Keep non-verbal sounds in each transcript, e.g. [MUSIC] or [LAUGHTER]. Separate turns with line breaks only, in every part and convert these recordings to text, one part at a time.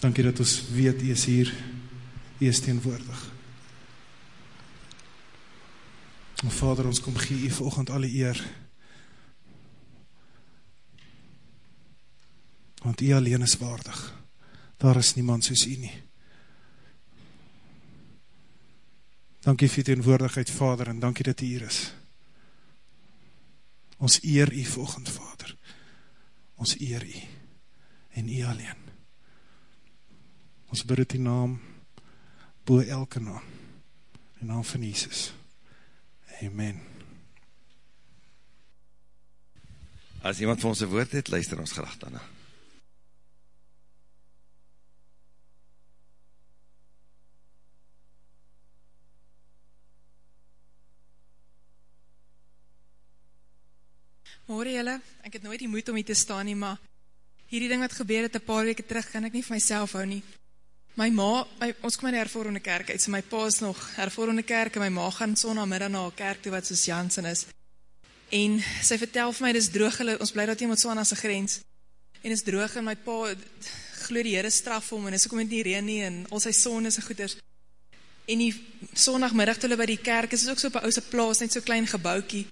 Dankie dat ons weet, jy is hier, jy is teenwoordig. En Vader, ons kom gee jy volgend alle eer, want jy alleen is waardig. Daar is niemand soos jy nie. Dankie vir die teenwoordigheid, Vader, en dankie dat jy hier is. Ons eer jy volgend, Vader. Ons eer jy, en jy alleen. Ons bid het die naam, boe elke naam, in naam van Jesus. Amen.
As iemand vir ons een woord het, luister ons graag daarna.
Hore jylle, ek het nooit die moed om hier te staan nie, maar hierdie ding wat gebeur het, een paar weke terug, kan ek nie vir myself hou nie. My ma, my, ons kom in die hervorende kerk uit, so my pa is nog hervorende kerk, en my ma gaan sondagmiddag na kerk toe, wat soos Janssen is. En sy vertel vir my, dit is droog, ons bly dat iemand so aan as grens, en is droog, en my pa, glo die Heere straf om, en is ook met die reen nie, en al sy son is en goeders. En die sondagmiddag toe hulle by die kerk, is ook so op een ouse plaas, net so klein gebouwkie,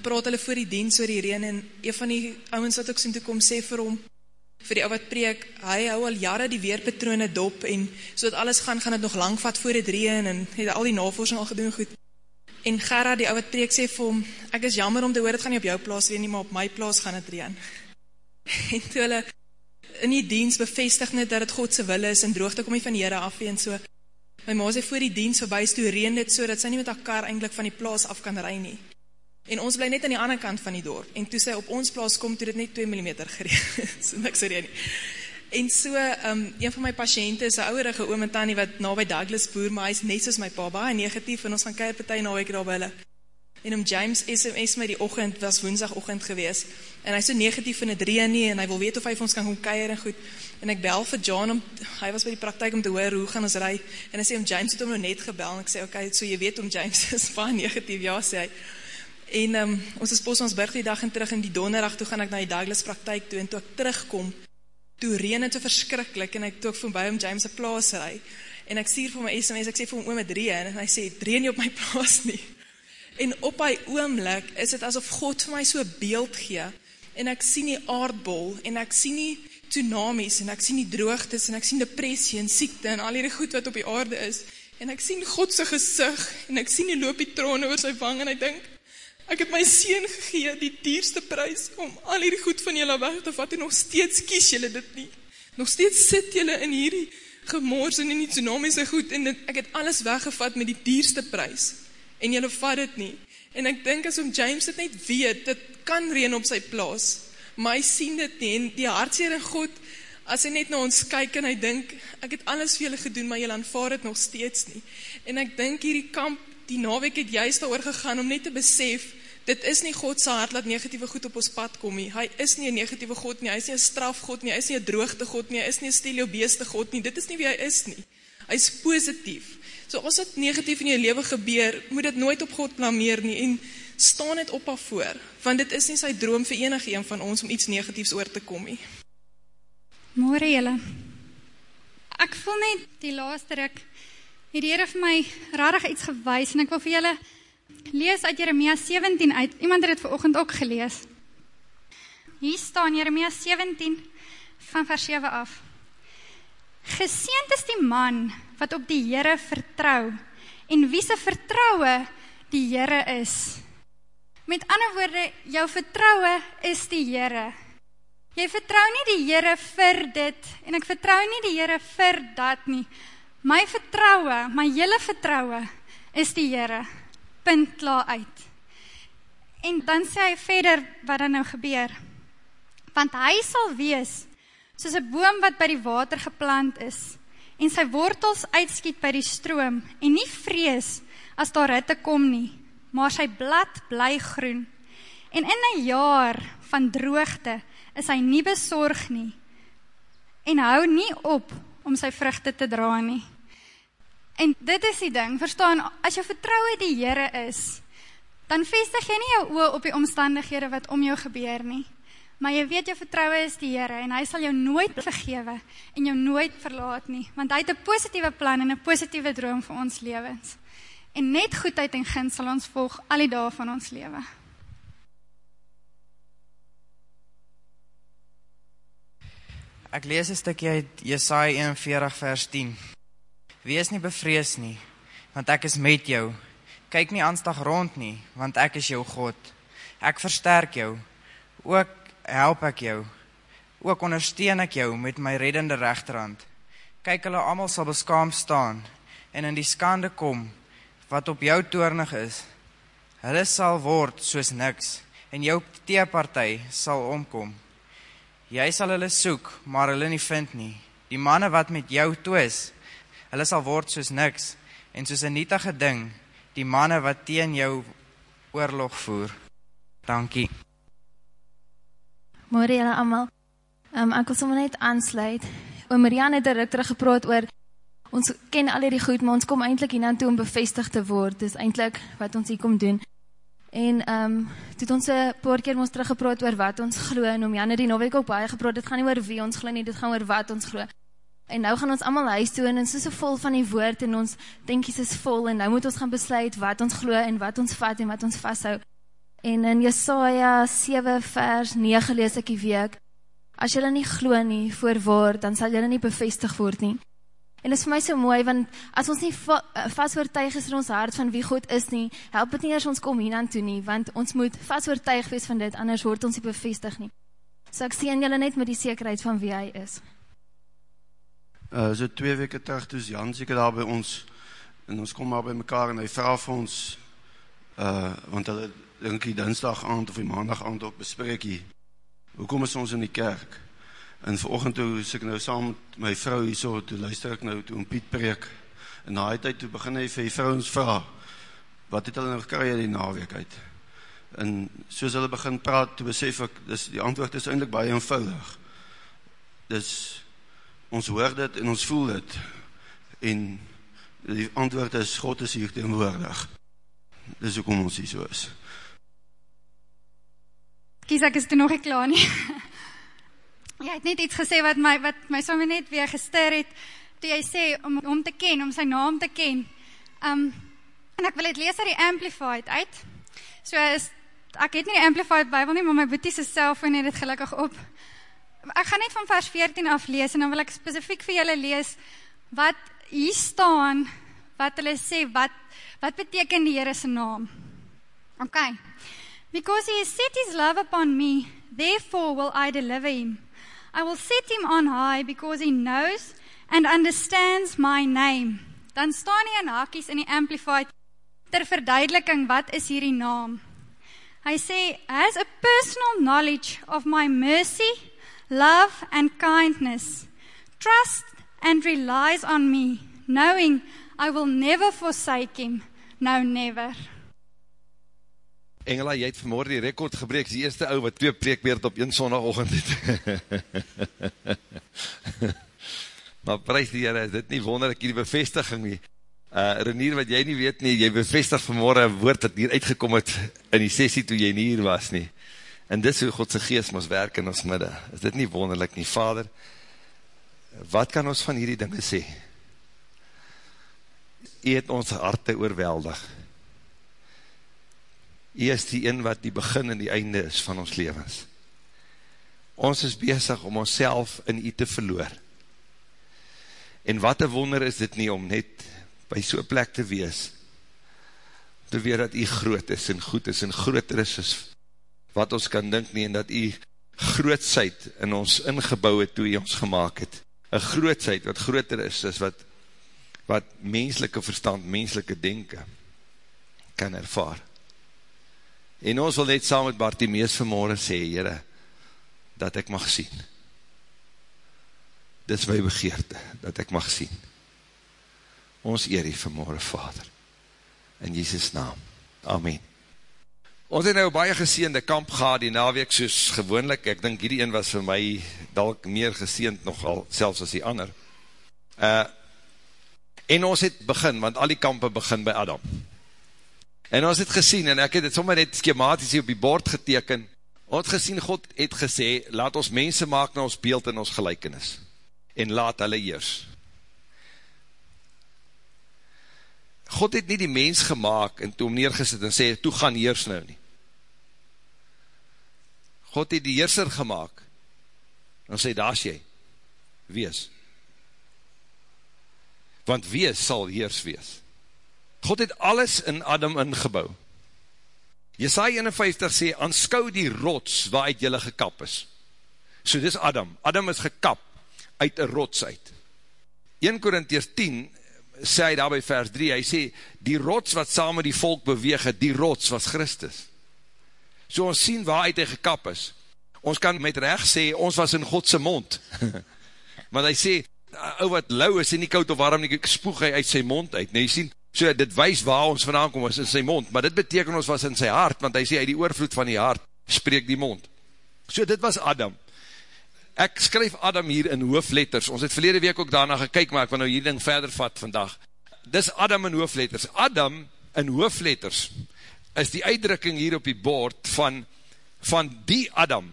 praat hulle voor die diens oor die reen en een van die ouwens wat ook sien toe kom sê vir hom, vir die ou wat preek, hy hou al jare die weerpatrone dop en so dat alles gaan, gaan het nog lang vat voor het reen en het al die navorsing al gedoen goed. En Gerard, die ou wat preek, sê vir hom, ek is jammer om te hoor, het gaan nie op jou plaas reen nie, maar op my plaas gaan het reen. [LAUGHS] En toe hulle in die diens bevestig net dat het Godse wil is en droogte kom nie van die Heere af en so. My ma sê voor die diens voorbij is toe reen dit so dat sy nie met haar kar eindelijk van die plaas af kan rij nie. En ons bly net aan die ander kant van die dorp. En toe sy op ons plaas kom, toe dit net 2 mm gereen. so niks gereen nie. En so, um, een van my patiënte is een ouderige oom en tannie wat na by Douglas boer, maar hy is net soos my pa, baie negatief, en ons gaan keir partij na week daar by hulle. En om James SMS my die ochend, was woensdag ochend gewees, en hy is so negatief in het reen nie, en hy wil weet of hy vir ons kan gaan keir en goed. En ek bel vir John, om, hy was by die praktijk om te hoor, hoe gaan ons rij, en hy sê om James het om nou net gebel, en ek sê, okay, so jy weet om James [LAUGHS] is baie negatief, ja, sê hy. En um, ons is pos ons berg die dag en terug in die donderdag, toe gaan ek na die Douglas praktijk toe, en toe ek terugkom, toe reen het so verskrikkelijk, en ek toe ek voorbij om James' plaas rij, en ek sier vir my SMS, ek sê vir hom oom het reen, en hy sê, reen nie op my [LAUGHS] plaas nie. En op hy oomlik, is het asof God vir my so beeld gee, en ek sien die aardbol, en ek sien die tsunamies, en ek sien die droogtes, en ek sien depressie en siekte, en al die goed wat op die aarde is, en ek sien Godse gezicht, en ek sien die loop die troon oor sy vang, en ek denk, Ek het my sien gegee, die dierste prijs, om al hierdie goed van julle weg te vat, en nog steeds kies julle dit nie. Nog steeds sit julle in hierdie gemors en in die tsunamiese goed, en dit, ek het alles weggevat met die dierste prijs, en julle vat dit nie. En ek dink as om James dit net weet, dit kan reen op sy plaas, maar hy sien dit nie, en die hartseer in God, as hy net na ons kyk, en hy dink, ek het alles vir julle gedoen, maar julle aanvaar het nog steeds nie. En ek dink hierdie kamp, die naweek het juist daar gegaan, om net te besef, dit is nie God sy hart, laat negatieve goed op ons pad kom nie, hy is nie een negatieve God nie, hy is nie een straf God nie, hy is nie een droogte God nie, hy is nie een steliobeeste God nie, dit is nie wie hy is nie, hy is positief, so as dit negatief in jou leven gebeur, moet dit nooit op God blameer nie, en staan het op af voor, want dit is nie sy droom vir enig een van ons, om iets negatiefs oor te kom nie.
Morgen jylle, ek voel net die laaste ruk, het die Heere vir my rarig iets gewys, en ek wil vir jylle lees uit Jeremia 17 uit. Iemand het dit vanoggend ook gelees. Hier staan Jeremia 17 van vers 7 af. Geseend is die man wat op die Here vertrou en wie se vertroue die Here is. Met ander woorde, jou vertroue is die Here. Jy vertrou nie die Here vir dit en ek vertrou nie die Here vir dat nie. My vertroue, my hele vertroue is die Here punt klaar uit. En dan sê hy verder wat dan nou gebeur. Want hy sal wees soos 'n boom wat by die water geplant is en sy wortels uitskiet by die stroom en nie vrees as daar hitte kom nie, maar sy blad bly groen. En in 'n jaar van droogte is hy nie besorg nie en hou nie op om sy vrugte te dra nie. En dit is die ding, verstaan, as jou vertrouwe die Here is, dan vestig jy nie jou oë op die omstandighede wat om jou gebeur nie, Maar jy weet jou vertrouwe is die Here en hy sal jou nooit vergewe en jou nooit verlaat nie, want hy het 'n positiewe plan en 'n positiewe droom vir ons lewens. En net goedheid en guns sal ons volg al die dae van ons lewe.
Ek lees 'n stukkie uit Jesaja 41 vers 10. Wees nie bevrees nie, want ek is met jou. Kyk nie aanstig rond nie, want ek is jou God. Ek versterk jou. Ook help ek jou. Ook ondersteun ek jou met my reddende regterhand. Kyk hulle almal sal beskaam staan en in die skande kom wat op jou toornig is. Hulle sal word soos niks en jou teeparty sal omkom. Jy sal hulle soek, maar hulle nie vind nie. Die manne wat met jou twis, hulle sal word soos niks en soos 'n nietige ding, die manne wat teen jou oorlog voer. Dankie.
Môre julle almal. Um, ek wil sommer net aansluit. Oom Marianne het er terug gepraat oor ons ken al hierdie goed, maar ons kom eintlik hiernatoe om bevestig te word. Dis eintlik wat ons hier kom doen. En ehm um, toe het ons 'n paar keer mos terug gepraat oor wat ons glo en oom Janne die naweek ook baie gepraat. Dit gaan nie oor wie ons glo nie, dit gaan oor wat ons glo. En nou gaan ons almal huis toe en ons is so vol van die woord en ons denkies is vol en nou moet ons gaan besluit wat ons glo en wat ons vat en wat ons vashou. En in Jesaja 7 vers 9 lees ek die week: As julle nie glo nie voorwaar, dan sal julle nie bevestig word nie. En is vir my so mooi want as ons nie va vas oortuig is in ons hart van wie God is nie, help dit nie eers ons kom hiernatoe nie, want ons moet vas oortuig wees van dit anders word ons nie bevestig nie. So ek sien julle net met die sekerheid van wie hy is.
Uh so 2 weke terug toe Jan seker daar by ons en ons kom maar by mekaar en hy vra vir ons uh want hulle dink die Dinsdag aand of die Maandag aand ook bespreek hier. Hoekom is ons in die kerk? En vanoggend toe sit ek nou saam met my vrou hierso toe luister ek nou toe om Piet preek. En na hy tyd toe begin hy vir die vrouens vra wat het hulle nou gekry die naweek uit? En soos hulle begin praat, toe besef ek dis die antwoord is eintlik baie eenvoudig. Dis ons hoor dit en ons voel dit. En die antwoord is God is hier teenwoordig. Dis hoekom ons hier so is.
Kies ek is toe nog nie klaar nie. [LAUGHS] Jy het net iets gesê wat my wat my sommer net weer gestuur het toe jy sê om hom te ken, om sy naam te ken. Um en ek wil dit lees uit die Amplified uit. So is ek het nie die Amplified Bybel nie, maar my boetie se selfoon het dit gelukkig op. Ek gaan net van vers 14 af lees en dan wil ek spesifiek vir julle lees wat hier staan wat hulle sê wat wat beteken die Here se naam. OK. Because he has set his love upon me, therefore will I deliver him. I will set him on high because he knows and understands my name. Dan staan hier in hakies in die amplified ter verduideliking wat is hierdie naam. Hy sê has a personal knowledge of my mercy, love and kindness. Trust and relies on me, knowing I will never forsake him. No never.
Engela, jy het vanmorgen die rekord gebreek, die eerste ou wat twee preekbeerd op een sondagochtend het. [LAUGHS] maar prijs die Heere, is dit nie wonderlik die bevestiging nie. Uh, Renier, wat jy nie weet nie, jy bevestig vanmorgen een woord dat hier uitgekom het in die sessie toe jy nie hier was nie. En dis hoe Godse geest ons werk in ons midde. Is dit nie wonderlik nie, Vader? Wat kan ons van hierdie dinge sê? Jy het ons harte oorweldig. Hy is die een wat die begin en die einde is van ons levens. Ons is bezig om ons in u te verloor. En wat een wonder is dit nie om net by so'n plek te wees, te weet dat u groot is en goed is en groter is as wat ons kan dink nie en dat u grootsheid in ons ingebouw het toe u ons gemaakt het. Een grootsheid wat groter is as wat, wat menselike verstand, menselike denken kan ervaar. En ons wil net saam met Bartimeus vanmorgen sê, Heere, dat ek mag sien. Dit is my begeerte, dat ek mag sien. Ons eer die vanmorgen, Vader. In Jesus naam. Amen. Ons het nou baie geseende kamp gehad die naweek soos gewoonlik. Ek dink hierdie een was vir my dalk meer geseend nogal, selfs as die ander. Uh, en ons het begin, want al die kampe begin by Adam. En ons het gesien, en ek het het sommer net schematisch op die bord geteken, Ons gesien, God het gesê, laat ons mense maak na ons beeld en ons gelijkenis, en laat hulle eers. God het nie die mens gemaakt, en toe om neergesit en sê, toe gaan heers nou nie. God het die heerser gemaakt, en sê, daar is jy, wees. Want wees sal heers wees. God het alles in Adam ingebouw. Jesaja 51 sê, aanskou die rots waaruit jylle gekap is. So dis Adam. Adam is gekap uit een rots uit. 1 Korintiers 10 sê hy daar by vers 3, hy sê, die rots wat saam met die volk beweeg het, die rots was Christus. So ons sien waaruit hy gekap is. Ons kan met recht sê, ons was in Godse mond. [LAUGHS] Want hy sê, ou wat lauw is en nie koud of warm, nie spoeg hy uit sy mond uit. Nee, jy sien, So dit wees waar ons vandaan kom, is in sy mond, maar dit beteken ons was in sy hart, want hy sê, uit die oorvloed van die hart, spreek die mond. So dit was Adam. Ek skryf Adam hier in hoofletters, ons het verlede week ook daarna gekyk, maar ek wil nou hier ding verder vat vandag. Dis Adam in hoofletters. Adam in hoofletters is die uitdrukking hier op die bord van, van die Adam,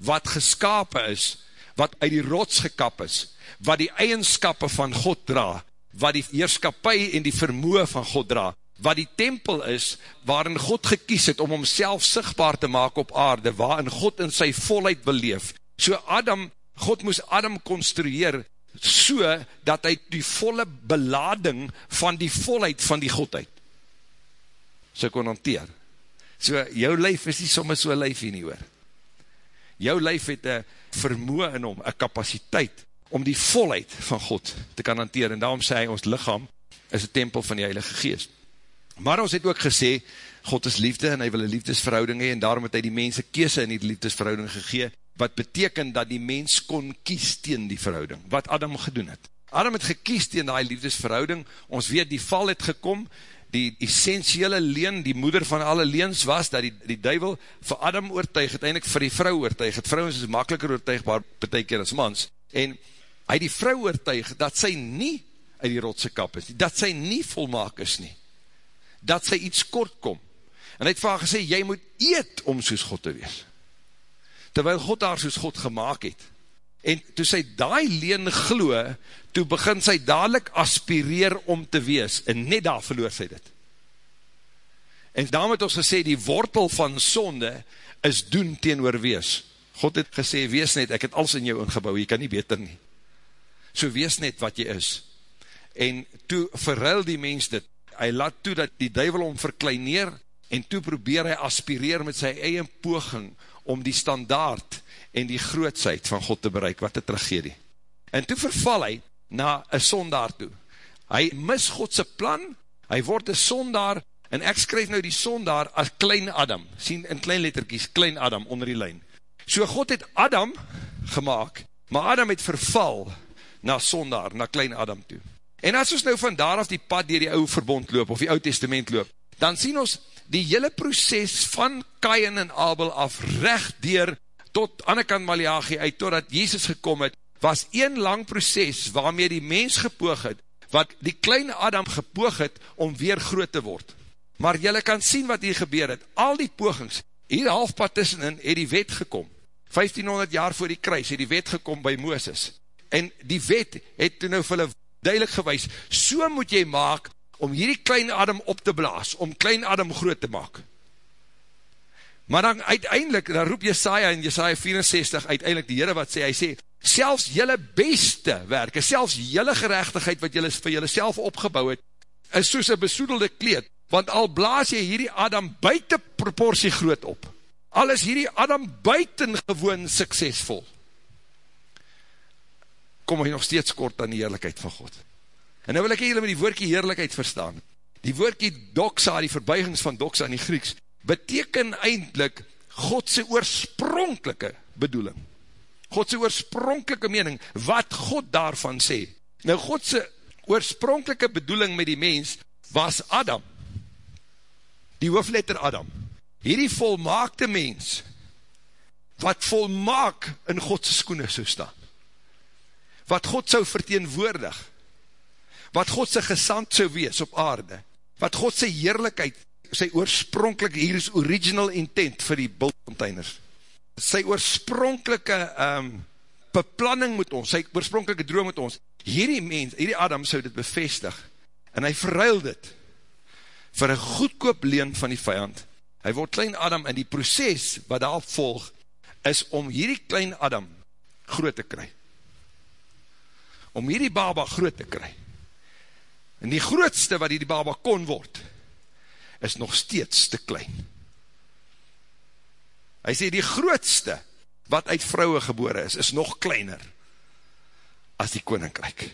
wat geskapen is, wat uit die rots gekap is, wat die eigenskappe van God draag, wat die heerskapie en die vermoe van God dra, wat die tempel is, waarin God gekies het om homself sigtbaar te maak op aarde, waarin God in sy volheid beleef. So Adam, God moes Adam construeer, so dat hy die volle belading van die volheid van die Godheid, so kon hanteer. So, jou lyf is nie soms so lyf hier nie hoor. Jou lyf het een vermoe in hom, een kapasiteit, om die volheid van God te kan hanteer, en daarom sê hy, ons lichaam is een tempel van die Heilige Geest. Maar ons het ook gesê, God is liefde, en hy wil een liefdesverhouding hee, en daarom het hy die mense kese in die liefdesverhouding gegee, wat beteken dat die mens kon kies teen die verhouding, wat Adam gedoen het. Adam het gekies teen die liefdesverhouding, ons weet die val het gekom, die essentiële leen, die moeder van alle leens was, dat die, die duivel vir Adam oortuig, uiteindelijk vir die vrou oortuig, het vrou is makkeliker oortuigbaar, betek as mans, en hy die vrou oortuig, dat sy nie uit die rotse kap is, dat sy nie volmaak is nie, dat sy iets kort kom, en hy het vir haar gesê, jy moet eet om soos God te wees, terwyl God haar soos God gemaakt het, en toe sy daai leen glo, toe begin sy dadelijk aspireer om te wees, en net daar verloor sy dit, en daarom het ons gesê, die wortel van sonde, is doen teenoor wees, God het gesê, wees net, ek het alles in jou ingebouw, jy kan nie beter nie, so wees net wat jy is. En toe verruil die mens dit, hy laat toe dat die duivel om verkleineer, en toe probeer hy aspireer met sy eie poging, om die standaard en die grootsheid van God te bereik, wat het tragedie. En toe verval hy na een sondaar toe. Hy mis Godse plan, hy word een sondaar, en ek skryf nou die sondaar as klein Adam, sien in klein letterkies, klein Adam onder die lijn. So God het Adam gemaakt, maar Adam het verval, na sondaar, na klein Adam toe. En as ons nou van daar af die pad dier die ouwe verbond loop, of die ouwe testament loop, dan sien ons die hele proces van Kain en Abel af, recht dier, tot Annekant Malachi uit, totdat Jezus gekom het, was een lang proces, waarmee die mens gepoog het, wat die kleine Adam gepoog het, om weer groot te word. Maar jylle kan sien wat hier gebeur het, al die pogings, hier halfpad tussenin, het die wet gekom, 1500 jaar voor die kruis, het die wet gekom by Mooses, en die wet het toen nou vir hulle duidelik gewys, so moet jy maak, om hierdie klein adem op te blaas, om klein adem groot te maak. Maar dan uiteindelik, dan roep Jesaja in Jesaja 64, uiteindelik die Heere wat sê, hy sê, selfs jylle beste werke, selfs jylle gerechtigheid wat jylle vir jylle self opgebouw het, is soos een besoedelde kleed, want al blaas jy hierdie Adam buiten proportie groot op, al is hierdie Adam buiten gewoon suksesvol, kom hy nog steeds kort aan die heerlijkheid van God. En nou wil ek hier met die woordkie heerlijkheid verstaan. Die woordkie doxa, die verbuigings van doxa in die Grieks, beteken eindelijk Godse oorspronkelike bedoeling. Godse oorspronkelike mening, wat God daarvan sê. Nou Godse oorspronkelike bedoeling met die mens was Adam. Die hoofletter Adam. Hierdie volmaakte mens, wat volmaak in Godse skoene so staan wat God sou verteenwoordig, wat God sy gesand sou wees op aarde, wat God sy heerlijkheid, sy oorspronkelijk, hier is original intent vir die bultcontainers, sy oorspronkelike um, beplanning met ons, sy oorspronkelike droom met ons, hierdie mens, hierdie Adam sou dit bevestig, en hy verruil dit, vir een goedkoop leen van die vijand, hy word klein Adam, en die proces wat daar volg, is om hierdie klein Adam groot te kry, om hierdie baba groot te kry, en die grootste wat hierdie baba kon word, is nog steeds te klein, hy sê die grootste, wat uit vrouwe gebore is, is nog kleiner, as die koninkrijk,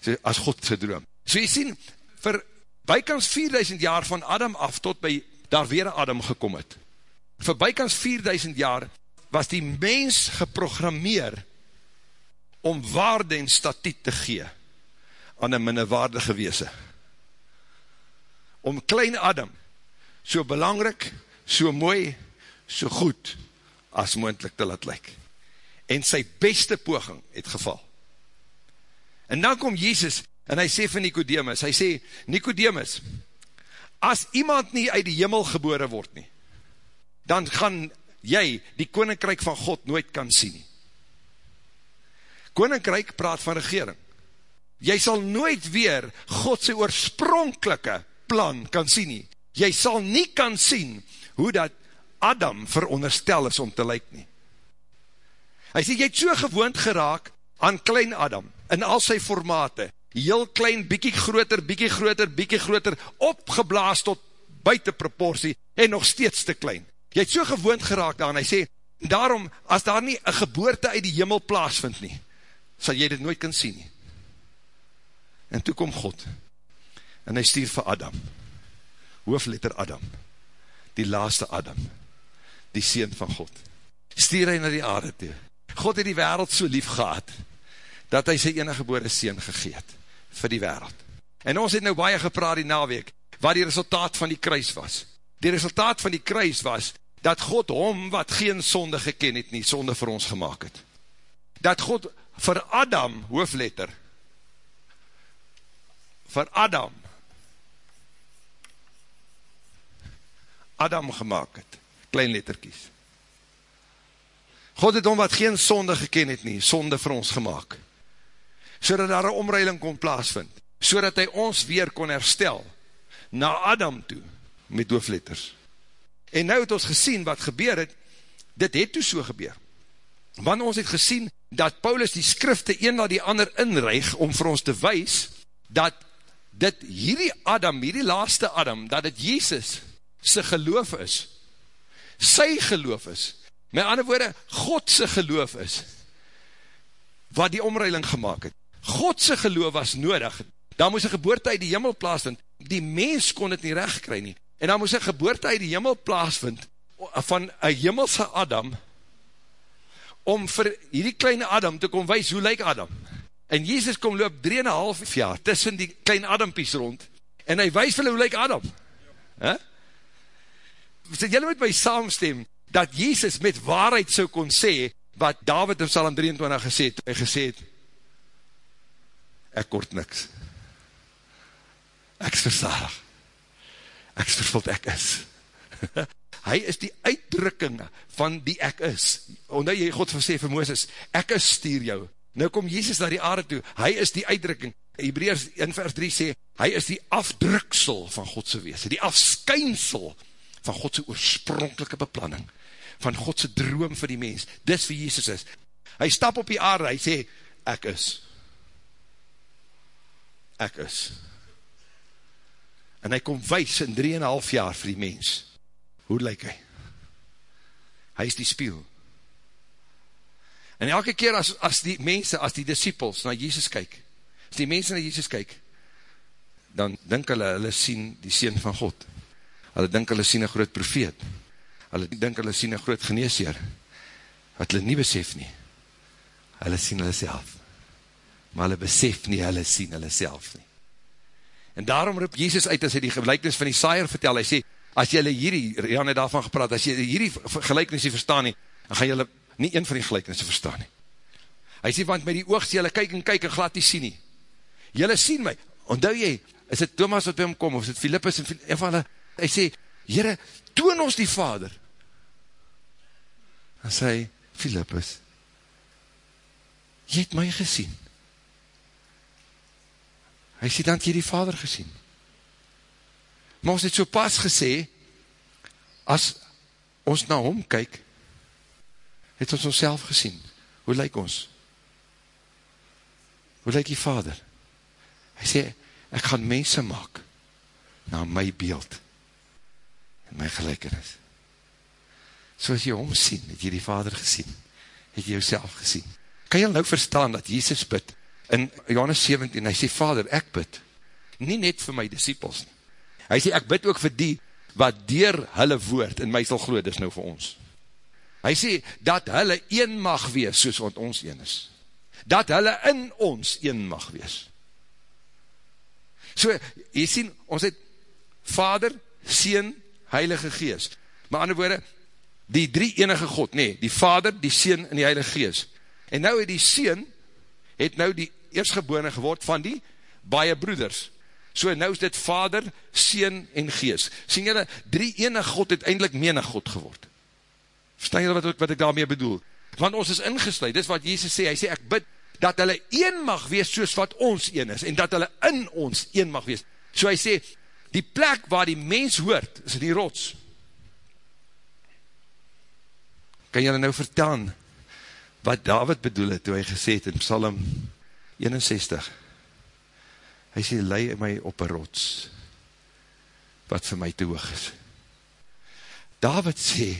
so, as God sy droom. So jy sien, vir bykans 4000 jaar van Adam af, tot by daar weer Adam gekom het, vir bykans 4000 jaar, was die mens geprogrammeer, om waarde en statiet te gee, aan een minnewaardige weese. Om klein Adam, so belangrijk, so mooi, so goed, as moendlik te laat lyk. En sy beste poging het geval. En dan kom Jezus, en hy sê vir Nicodemus, hy sê, Nicodemus, as iemand nie uit die jimmel gebore word nie, dan gaan jy die koninkryk van God nooit kan sien nie. Koninkryk praat van regering. Jy sal nooit weer God sy oorspronkelike plan kan sien nie. Jy sal nie kan sien hoe dat Adam veronderstel is om te lyk nie. Hy sê, jy het so gewoond geraak aan klein Adam, in al sy formate, heel klein, bykie groter, bykie groter, bykie groter, opgeblaas tot buiten proportie, en nog steeds te klein. Jy het so gewoond geraak daaran, hy sê, daarom, as daar nie een geboorte uit die jimmel plaas vind nie, sal jy dit nooit kan sien nie. En toe kom God, hy stuur vir Adam, hoofletter Adam, die laaste Adam, die Seen van God. Stier hy na die aarde toe. God het die wereld so lief gehad, dat hy sy enige geboore Seen gegeet, vir die wereld. En ons het nou baie gepraat die naweek, wat die resultaat van die kruis was. Die resultaat van die kruis was, dat God hom, wat geen sonde geken het nie, sonde vir ons gemaakt het. Dat God vir Adam, hoofletter, vir Adam, Adam gemaakt het klein letterkies. God het om wat geen sonde geken het nie, sonde vir ons gemaakt. So dat daar een omreiling kon plaasvind. So dat hy ons weer kon herstel, na Adam toe, met hoofletters. En nou het ons gesien wat gebeur het, dit het toe so gebeur. Want ons het gesien, dat Paulus die skrifte een na die ander inreig, om vir ons te wees, dat dit hierdie Adam, hierdie laaste Adam, dat het Jezus, sy geloof is, sy geloof is, met ander woorde, Godse geloof is, wat die omreiling gemaakt het. Godse geloof was nodig, daar moes een geboorte uit die jimmel plaasvind, die mens kon het nie recht kry nie, en daar moes een geboorte uit die jimmel plaasvind, van een jimmelse Adam, om vir hierdie kleine Adam te kom wees, hoe lyk Adam? En Jezus kom loop 3,5 jaar, tussen die kleine Adampies rond, en hy wees vir hoe lyk Adam? Huh? Sê, jylle moet my saamstem, dat Jezus met waarheid so kon sê, wat David in Psalm 23 gesê het, hy gesê het, ek kort niks, ek is versadig, ek is vervuld, ek is, [LAUGHS] hy is die uitdrukking van die ek is, omdat jy God versê vir Mooses, ek is stuur jou, nou kom Jezus naar die aarde toe, hy is die uitdrukking, Hebreërs in vers 3 sê, hy is die afdruksel van Godse wees, die afskynsel van Godse oorspronkelike beplanning, van Godse droom vir die mens, dis wie Jesus is. Hy stap op die aarde, hy sê, ek is. Ek is. En hy kom wees in 3,5 jaar vir die mens. Hoe lyk hy? Hy is die spiel. En elke keer as, as die mense, as die disciples na Jesus kyk, as die mense na Jesus kyk, dan dink hulle, hulle sien die Seen van God hulle dink hulle sien een groot profeet, hulle dink hulle sien een groot geneesheer, wat hulle nie besef nie, hulle sien hulle self, maar hulle besef nie, hulle sien hulle self nie. En daarom roep Jezus uit, as hy die gelijknis van die saaier vertel, hy sê, as jylle hierdie, Jan het daarvan gepraat, as jy hierdie gelijknis nie verstaan nie, dan gaan jylle nie een van die gelijknisse verstaan nie. Hy sê, want met die oog sê jylle kyk en kyk en glad nie sien nie. Jylle sien my, onthou jy, is het Thomas wat by hom kom, of is het Philippus en een van hulle, hy sê, Heere, toon ons die Vader. Dan sê hy, Philippus, jy het my gesien. Hy sê, dan het jy die vader gesien. Maar ons het so pas gesê, as ons na hom kyk, het ons ons gesien. Hoe lyk ons? Hoe lyk die vader? Hy sê, ek gaan mense maak na my beeld en my gelijkenis. So as jy hom sien, het jy die vader gesien, het jy jouself gesien. Kan jy nou verstaan dat Jesus bid in Johannes 17, hy sê, vader, ek bid, nie net vir my disciples nie. Hy sê, ek bid ook vir die wat dier hulle woord in my sal gloed, is nou vir ons. Hy sê, dat hulle een mag wees, soos wat ons een is. Dat hulle in ons een mag wees. So, jy sien, ons het Vader, Seen, Heilige Gees. Maar ander woorde, die drie enige God, nee, die Vader, die Seen en die Heilige Gees. En nou het die Seen, het nou die eerstgebone geword van die baie broeders. So nou is dit Vader, Seen en Gees. Sien jylle, drie enige God het eindelijk menig God geword. Verstaan jylle wat, wat ek daarmee bedoel? Want ons is ingesluid, dit is wat Jezus sê, hy sê, ek bid dat hulle een mag wees soos wat ons een is, en dat hulle in ons een mag wees. So hy sê, die plek waar die mens hoort, is die rots. Kan jylle nou vertel, wat David bedoel het, toe hy gesê het in Psalm 61, hy sê, lei my op een rots, wat vir my te hoog is. David sê,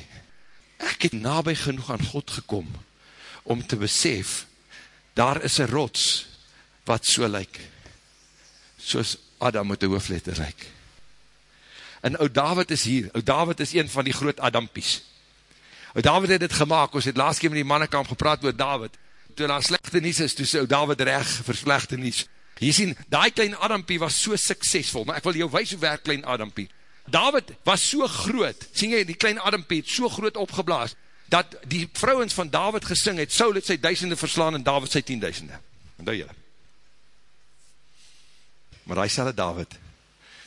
ek het nabij genoeg aan God gekom, om te besef, daar is een rots, wat so lyk, soos Adam met die hoofletter lyk. En oud David is hier, oud David is een van die groot Adampies. Oud David het het gemaakt, ons het laatst keer met die mannekamp gepraat oor David, toe daar slechte nies is, toe sê oud David recht vir slechte nies, Jy sien, die klein Adampie was so suksesvol, maar ek wil jou wees hoe werk klein Adampie. David was so groot, sien jy, die klein Adampie het so groot opgeblaas, dat die vrouwens van David gesing het, Saul het sy duisende verslaan en David sy tienduisende. En daar jylle. Maar hy selde David,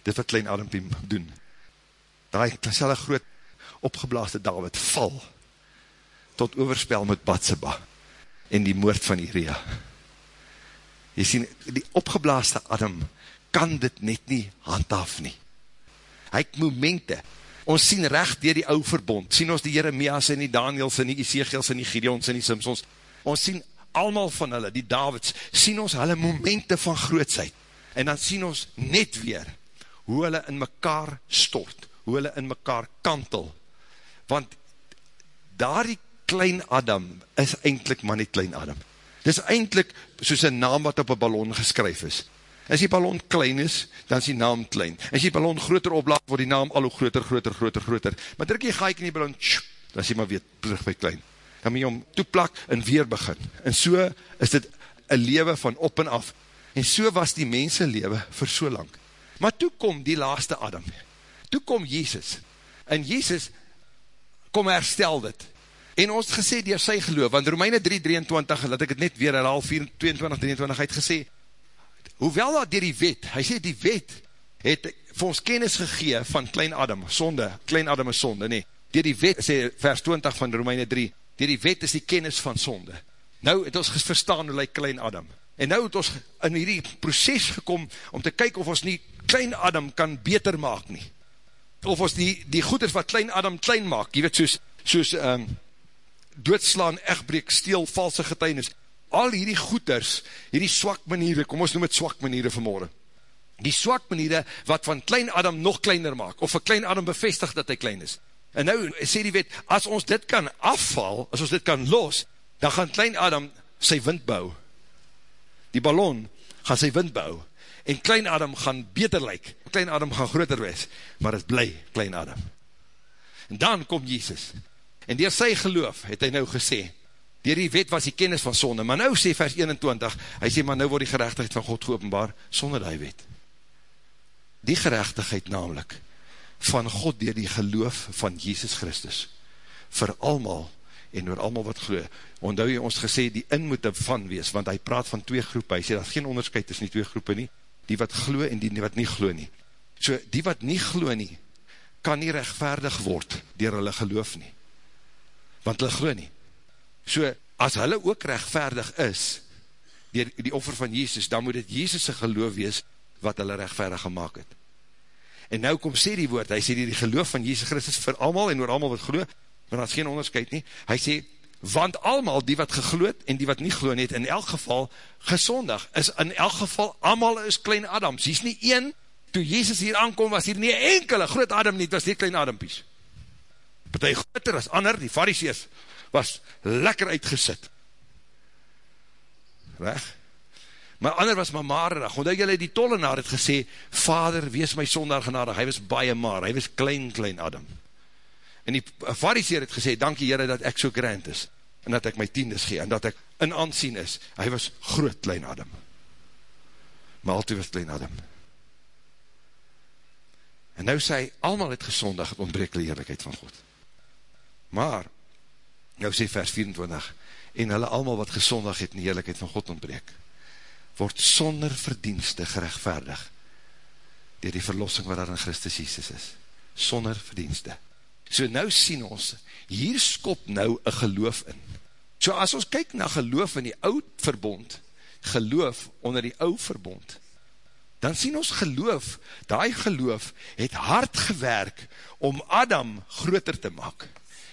dit wat klein Adampie doen, die selde groot opgeblaaste David val, tot overspel met Batseba, en die moord van Iria. Jy sien, die opgeblaaste Adam kan dit net nie handhaaf nie. Hy het momente, ons sien recht dier die ou verbond, sien ons die Jeremias en die Daniels en die Ezekiels en die Gideons en die Simpsons, ons sien allemaal van hulle, die Davids, sien ons hulle momente van grootsheid, en dan sien ons net weer, hoe hulle in mekaar stort, hoe hulle in mekaar kantel, want daar die klein Adam, is eindelijk maar nie klein Adam, Dis eindelijk soos een naam wat op een ballon geskryf is. As die ballon klein is, dan is die naam klein. As die ballon groter oplaat, word die naam al hoe groter, groter, groter, groter. Maar druk jy gaik in die ballon, tjoep, dan is die maar weer terug by klein. Dan moet jy om toeplak en weer begin. En so is dit een lewe van op en af. En so was die mense lewe vir so lang. Maar toe kom die laaste Adam. Toe kom Jezus. En Jezus kom herstel dit. En ons het gesê, dier sy geloof, want Romeine 3, 23, laat ek het net weer herhaal, 4, 22, 23, hy het gesê, hoewel dat dier die wet, hy sê die wet, het vir ons kennis gegee van klein Adam, sonde, klein Adam is sonde, nee, dier die wet, sê vers 20 van Romeine 3, dier die wet is die kennis van sonde. Nou het ons verstaan hoe lyk klein Adam, en nou het ons in hierdie proces gekom, om te kyk of ons nie klein Adam kan beter maak nie, of ons die, die goeders wat klein Adam klein maak, jy weet soos, soos, um, doodslaan, echtbreek, steel, valse getuinis, al hierdie goeders, hierdie swak maniere, kom ons noem het swak maniere vanmorgen, die swak maniere wat van klein Adam nog kleiner maak, of vir klein Adam bevestig dat hy klein is. En nou sê die wet, as ons dit kan afval, as ons dit kan los, dan gaan klein Adam sy wind bou. Die ballon gaan sy wind bou, en klein Adam gaan beter lyk, klein Adam gaan groter wees, maar het bly klein Adam. En dan kom Jesus, En dier sy geloof het hy nou gesê, dier die wet was die kennis van sonde, maar nou sê vers 21, hy sê, maar nou word die gerechtigheid van God geopenbaar, sonder die wet. Die gerechtigheid namelijk, van God dier die geloof van Jesus Christus, vir almal, en oor almal wat geloof, ondou jy ons gesê, die in moet van wees, want hy praat van twee groepen, hy sê, dat geen onderscheid is nie twee groepen nie, die wat glo en die wat nie glo nie. So, die wat nie glo nie, kan nie rechtvaardig word, dier hulle geloof nie want hulle glo nie. So, as hulle ook rechtvaardig is, dier die offer van Jezus, dan moet het Jezus' geloof wees, wat hulle rechtvaardig gemaakt het. En nou kom sê die woord, hy sê die, die geloof van Jezus Christus vir allemaal, en oor allemaal wat geloof, want dat is geen onderscheid nie, hy sê, want allemaal die wat gegloed, en die wat nie geloof het, in elk geval gesondig, is in elk geval, allemaal is klein Adams, hier is nie een, toe Jezus hier aankom, was hier nie enkele groot Adam nie, was die klein Adampies. Partij groter as ander, die fariseers, was lekker uitgesit. Reg? Maar ander was maar marerig, want jylle die tollenaar het gesê, Vader, wees my sonder genadig, hy was baie maar, hy was klein, klein Adam. En die fariseer het gesê, dankie jyre dat ek so grand is, en dat ek my tiendes gee, en dat ek in aansien is, hy was groot, klein Adam. Maar altyd was klein Adam. En nou sê hy, allemaal het gesondig, het ontbreek die heerlijkheid van God. Maar, nou sê vers 24, en hulle allemaal wat gesondig het, die heerlijkheid van God ontbreek word sonder verdienste gerechtvaardig dier die verlossing wat daar in Christus Jesus is. Sonder verdienste. So nou sien ons, hier skop nou een geloof in. So as ons kyk na geloof in die oud verbond, geloof onder die oud verbond, dan sien ons geloof, die geloof het hard gewerk om Adam groter te maak.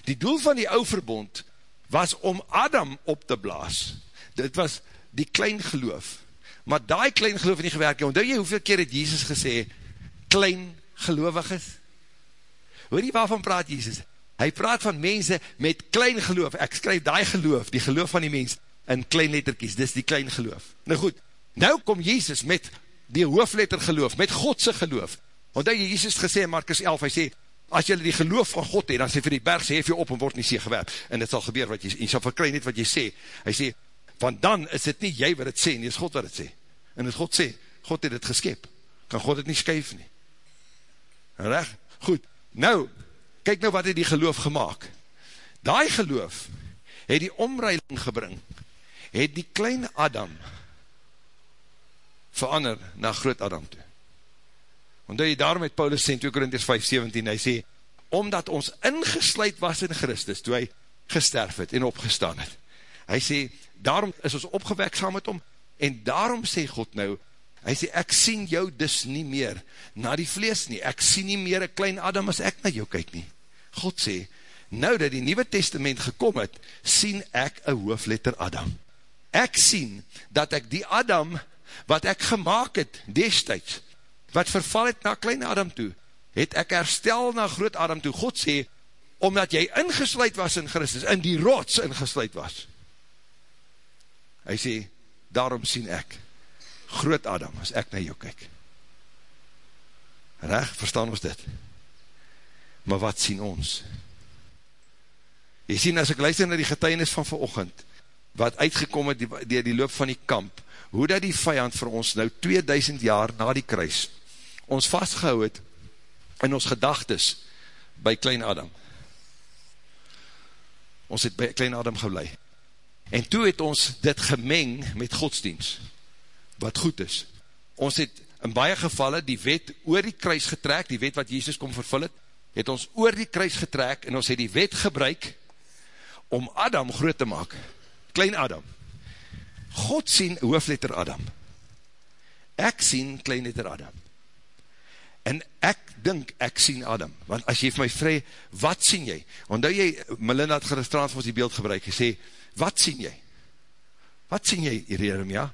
Die doel van die oud verbond was om Adam op te blaas. Dit was die klein geloof maar daai klein geloof nie gewerk, ondou jy hoeveel keer het Jesus gesê, klein gelovig is? Hoor jy waarvan praat Jesus? Hy praat van mense met klein geloof, ek skryf daai geloof, die geloof van die mens, in klein letterkies, dis die klein geloof. Nou goed, nou kom Jesus met die hoofletter geloof, met Godse geloof, ondou jy Jesus gesê in Markus 11, hy sê, as jy die geloof van God het, dan sê vir die berg, sê jy op en word nie sê gewerp, en dit sal gebeur wat jy, jy sal verkry net wat jy sê, hy sê, want dan is dit nie jy wat het sê, nie is God wat het sê, en het God sê, God het het geskep, kan God het nie skuif nie. Reg? Goed, nou, kyk nou wat het die geloof gemaakt. Daai geloof het die omreiling gebring, het die klein Adam verander na groot Adam toe. Want jy daarom het Paulus sê in 2 Korinties 5, 17, hy sê, omdat ons ingesluid was in Christus, toe hy gesterf het en opgestaan het. Hy sê, daarom is ons opgewek saam met hom, En daarom sê God nou, hy sê, ek sien jou dus nie meer na die vlees nie, ek sien nie meer een klein Adam as ek na jou kyk nie. God sê, nou dat die Nieuwe Testament gekom het, sien ek een hoofletter Adam. Ek sien dat ek die Adam, wat ek gemaakt het, destijds, wat verval het na klein Adam toe, het ek herstel na groot Adam toe. God sê, omdat jy ingesluid was in Christus, in die rots ingesluid was. Hy sê, daarom sien ek, groot Adam, as ek na jou kyk. Reg, verstaan ons dit? Maar wat sien ons? Jy sien, as ek luister na die getuinis van verochend, wat uitgekom het dier die loop van die kamp, hoe dat die vijand vir ons nou 2000 jaar na die kruis, ons vastgehou het in ons gedagtes by Klein Adam. Ons het by Klein Adam geblei. En toe het ons dit gemeng met godsdienst, wat goed is. Ons het in baie gevalle die wet oor die kruis getrek, die wet wat Jesus kom vervul het, het ons oor die kruis getrek en ons het die wet gebruik om Adam groot te maak. Klein Adam. God sien hoofletter Adam. Ek sien klein letter Adam. En ek dink ek sien Adam. Want as jy vir my vrij, wat sien jy? Want nou jy, Melinda het gerestraat vir ons die beeld gebruik, jy sê, wat sien jy? Wat sien jy, Jeremia?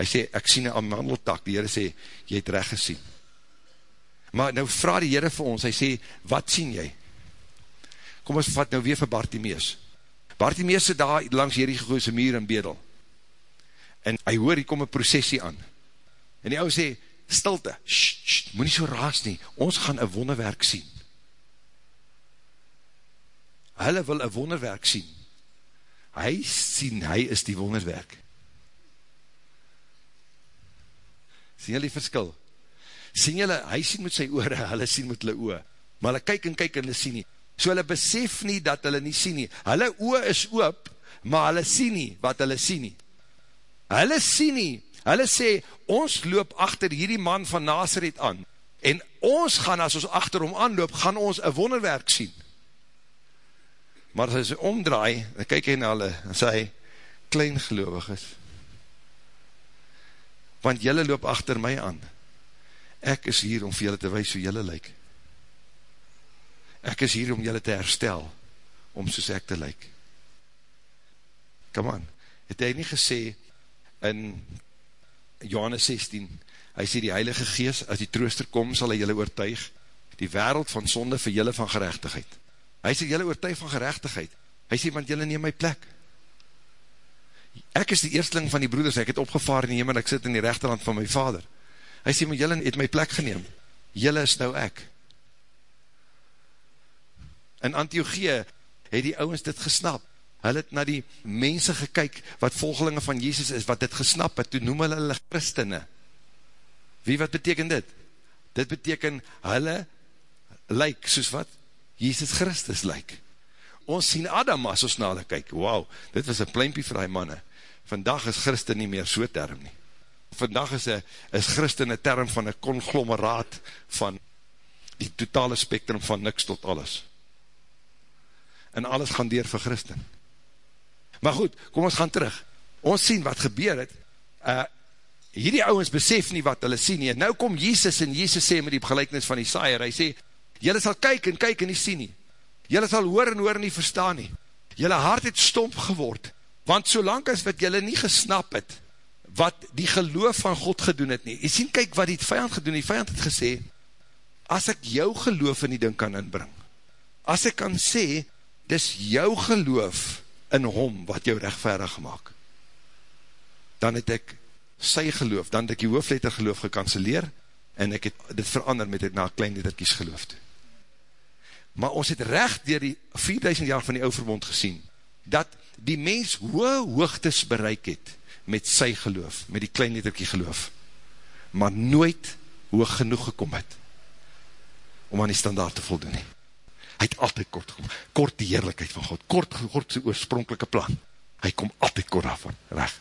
Hy sê, ek sien een amandeltak, die Heere sê, jy het recht gesien. Maar nou vraag die Heere vir ons, hy sê, wat sien jy? Kom ons vat nou weer vir Bartimeus. Bartimeus sit daar langs hierdie gegoose muur in Bedel. En hy hoor, hier kom een processie aan. En die ou sê, stilte, sst, sst, moet nie so raas nie, ons gaan een wonderwerk sien. Hulle wil een wonderwerk sien hy sien, hy is die wonderwerk. Sien jy die verskil? Sien jy, hy sien met sy oore, [LAUGHS] hulle sien met hulle oor. Maar hulle kyk en kyk en hulle sien nie. So hulle besef nie dat hulle nie sien nie. Hulle oor is oop, maar hulle sien nie wat hulle sien nie. Hulle sien nie. Hulle sê, ons loop achter hierdie man van Nazareth aan. En ons gaan, as ons achter hom aanloop, gaan ons een wonderwerk sien. Maar as hy omdraai, dan kyk hy na hulle, en sê hy, klein gelovig is. Want jylle loop achter my aan. Ek is hier om vir jylle te wees hoe jylle lyk. Ek is hier om jylle te herstel, om soos ek te lyk. Come on, het hy nie gesê, in Johannes 16, hy sê die Heilige Gees, as die trooster kom, sal hy jylle oortuig, die wereld van sonde vir jylle van gerechtigheid. Hy sê jylle oortuig van gerechtigheid. Hy sê, want jylle neem my plek. Ek is die eersteling van die broeders, ek het opgevaar in die hemel, ek sit in die rechterhand van my vader. Hy sê, maar jylle het my plek geneem. Jylle is nou ek. In Antiochie het die ouwens dit gesnap. Hulle het na die mense gekyk, wat volgelinge van Jezus is, wat dit gesnap het, toe noem hulle hulle christene. Wie wat beteken dit? Dit beteken, hulle lyk soos wat? Jesus Christus lyk. Ons sien Adam as ons na hulle kyk. Wauw, dit was een pluimpie vir die manne. Vandag is Christen nie meer so term nie. Vandag is, a, is Christen een term van een conglomeraat van die totale spectrum van niks tot alles. En alles gaan deur vir Christen. Maar goed, kom ons gaan terug. Ons sien wat gebeur het. Uh, hierdie ouwens besef nie wat hulle sien nie. En nou kom Jesus en Jesus sê met die gelijknis van die saaier, hy sê, Julle sal kyk en kyk en nie sien nie. Julle sal hoor en hoor en nie verstaan nie. Julle hart het stomp geword, want solang as wat julle nie gesnap het, wat die geloof van God gedoen het nie, jy sien kyk wat die vijand gedoen die vijand het gesê, as ek jou geloof in die ding kan inbring, as ek kan sê, dis jou geloof in hom wat jou rechtverig maak, dan het ek sy geloof, dan het ek die hoofletter geloof gekanceleer, en ek het dit verander met het na klein letterkies geloof toe. Maar ons het recht dier die 4000 jaar van die ouverbond gesien, dat die mens hoë hoogtes bereik het met sy geloof, met die klein letterkie geloof, maar nooit hoog genoeg gekom het, om aan die standaard te voldoen nie. Hy het altyd kort gekom, kort die heerlijkheid van God, kort, kort sy oorspronkelike plan, hy kom altyd kort af, recht.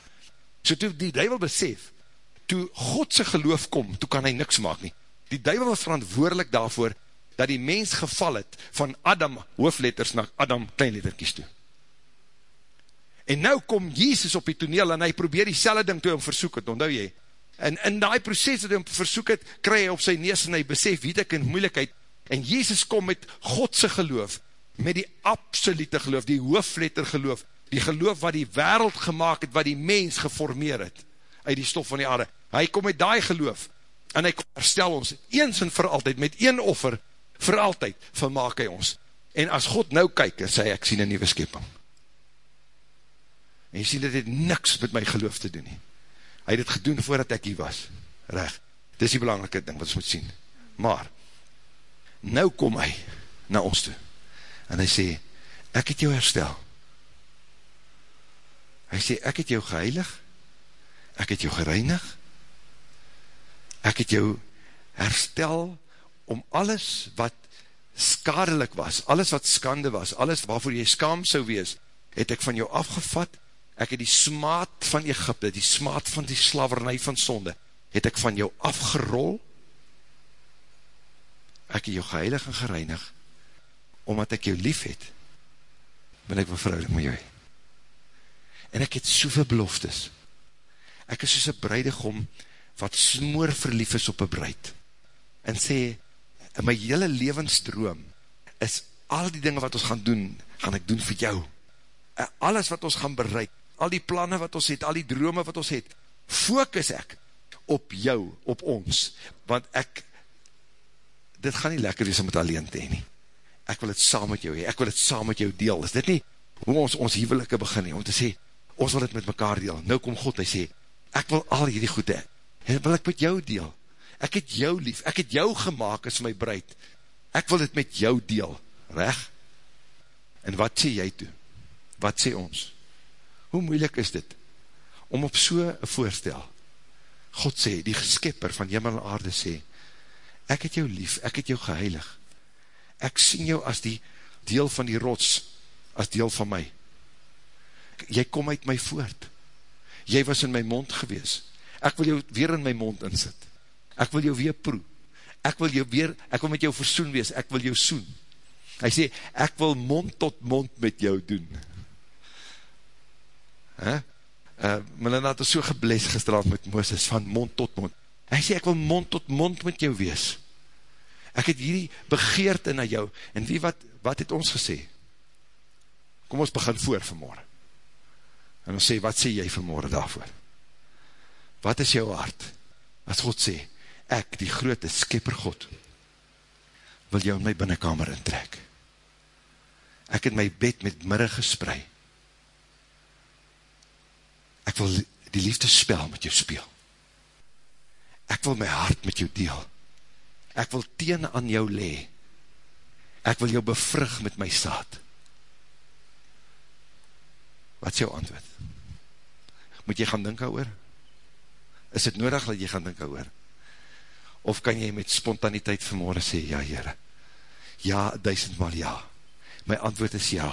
So toe die duivel besef, toe Godse geloof kom, toe kan hy niks maak nie. Die duivel was verantwoordelik daarvoor, dat die mens geval het van Adam hoofletters na Adam kleinletterkies toe. En nou kom Jezus op die toneel en hy probeer die selle ding toe om versoek het, onthou jy? En in die proces dat hy om versoek het, kry hy op sy nees en hy besef, weet ek in moeilikheid, en Jezus kom met Godse geloof, met die absolute geloof, die hoofletter geloof, die geloof wat die wereld gemaakt het, wat die mens geformeer het, uit die stof van die aarde. Hy kom met die geloof, en hy herstel ons, eens en vir altyd, met een offer, vir altyd vermaak hy ons. En as God nou kyk, sê ek sien een nieuwe skeping. En jy sien, dit het niks met my geloof te doen nie. Hy het het gedoen voordat ek hier was. Reg, dit is die belangrike ding wat ons moet sien. Maar, nou kom hy na ons toe. En hy sê, ek het jou herstel. Hy sê, ek het jou geheilig, ek het jou gereinig, ek het jou herstel, om alles wat skadelik was, alles wat skande was, alles waarvoor jy skaam sou wees, het ek van jou afgevat, ek het die smaad van Egypte, die smaad van die slavernij van sonde, het ek van jou afgerol, ek het jou geheilig en gereinig, omdat ek jou lief het, ben ek bevrouwelijk met jou. En ek het soveel beloftes, ek is soos een bruidegom, wat smoor verlief is op een bruid, en sê, in my hele levensdroom, is al die dinge wat ons gaan doen, gaan ek doen vir jou. En alles wat ons gaan bereik, al die plannen wat ons het, al die drome wat ons het, focus ek op jou, op ons, want ek, dit gaan nie lekker wees om het alleen te heen nie. Ek wil het saam met jou hee, ek wil het saam met jou deel. Is dit nie hoe ons ons huwelike begin hee, om te sê, ons wil het met mekaar deel. Nou kom God, hy sê, ek wil al hierdie goede, en wil ek met jou deel ek het jou lief, ek het jou gemaakt as my bruid, ek wil dit met jou deel, reg? En wat sê jy toe? Wat sê ons? Hoe moeilik is dit, om op so een voorstel, God sê, die geskipper van jimmel en aarde sê, ek het jou lief, ek het jou geheilig, ek sien jou as die deel van die rots, as deel van my, jy kom uit my voort, jy was in my mond gewees, ek wil jou weer in my mond insit, ek wil jou weer proe, ek wil jou weer, ek wil met jou versoen wees, ek wil jou soen, Hy sê, ek wil mond tot mond met jou doen. Huh? Uh, Melinda het so gebles gestraald met Mooses, van mond tot mond. Hy sê, ek wil mond tot mond met jou wees. Ek het hierdie begeerte na jou, en wie wat, wat het ons gesê? Kom ons begin voor vanmorgen. En ons sê, wat sê jy vanmorgen daarvoor? Wat is jou hart? As God sê, ek, die grote skepper God, wil jou in my binnenkamer intrek. Ek het my bed met mirre gesprei. Ek wil die liefde spel met jou speel. Ek wil my hart met jou deel. Ek wil teen aan jou le. Ek wil jou bevrug met my saad. Wat is jou antwoord? Moet jy gaan dink oor? Is het nodig dat jy gaan dink oor? Of kan jy met spontaniteit vanmorgen sê, ja Heere, ja, duisendmaal ja. My antwoord is ja,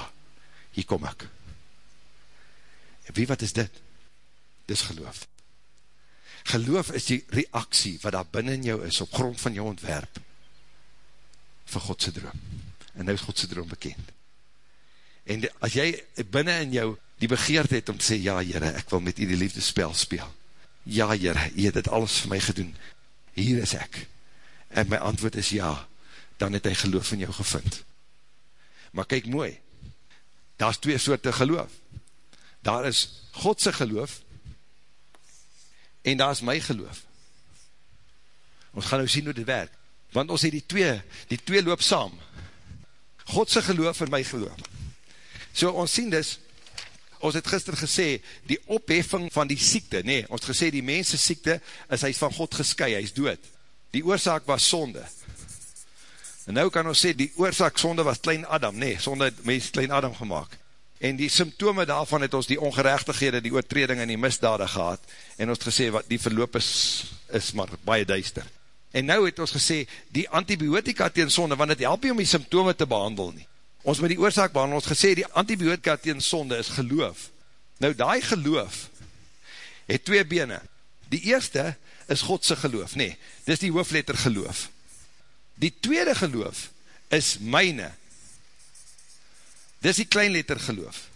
hier kom ek. Wie wat is dit? Dis geloof. Geloof is die reaksie wat daar binnen jou is, op grond van jou ontwerp, vir Godse droom. En nou is Godse droom bekend. En die, as jy binnen in jou die begeerd het om te sê, ja Heere, ek wil met u die liefde spel speel. Ja Heere, u het dit alles vir my gedoen. Hier is ek. En my antwoord is ja, dan het hy geloof in jou gevind. Maar kyk mooi, daar is twee soorte geloof. Daar is Godse geloof, en daar is my geloof. Ons gaan nou sien hoe dit werk, want ons het die twee, die twee loop saam. Godse geloof en my geloof. So ons sien dus, ons het gister gesê, die opheffing van die siekte, nee, ons het gesê die mense siekte, is hy van God gesky, hy is dood. Die oorzaak was sonde. En nou kan ons sê, die oorzaak sonde was klein Adam, nee, sonde het mens klein Adam gemaakt. En die symptome daarvan het ons die ongerechtighede, die oortreding en die misdade gehad, en ons gesê, wat die verloop is, is maar baie duister. En nou het ons gesê, die antibiotika tegen sonde, want het help nie om die symptome te behandel nie. Ons met die oorzaak behandel, ons gesê, die antibiotika tegen sonde is geloof. Nou die geloof, het twee bene. Die eerste is Godse geloof, nee, dis die hoofletter geloof. Die tweede geloof is myne, Dis die kleinletter geloof.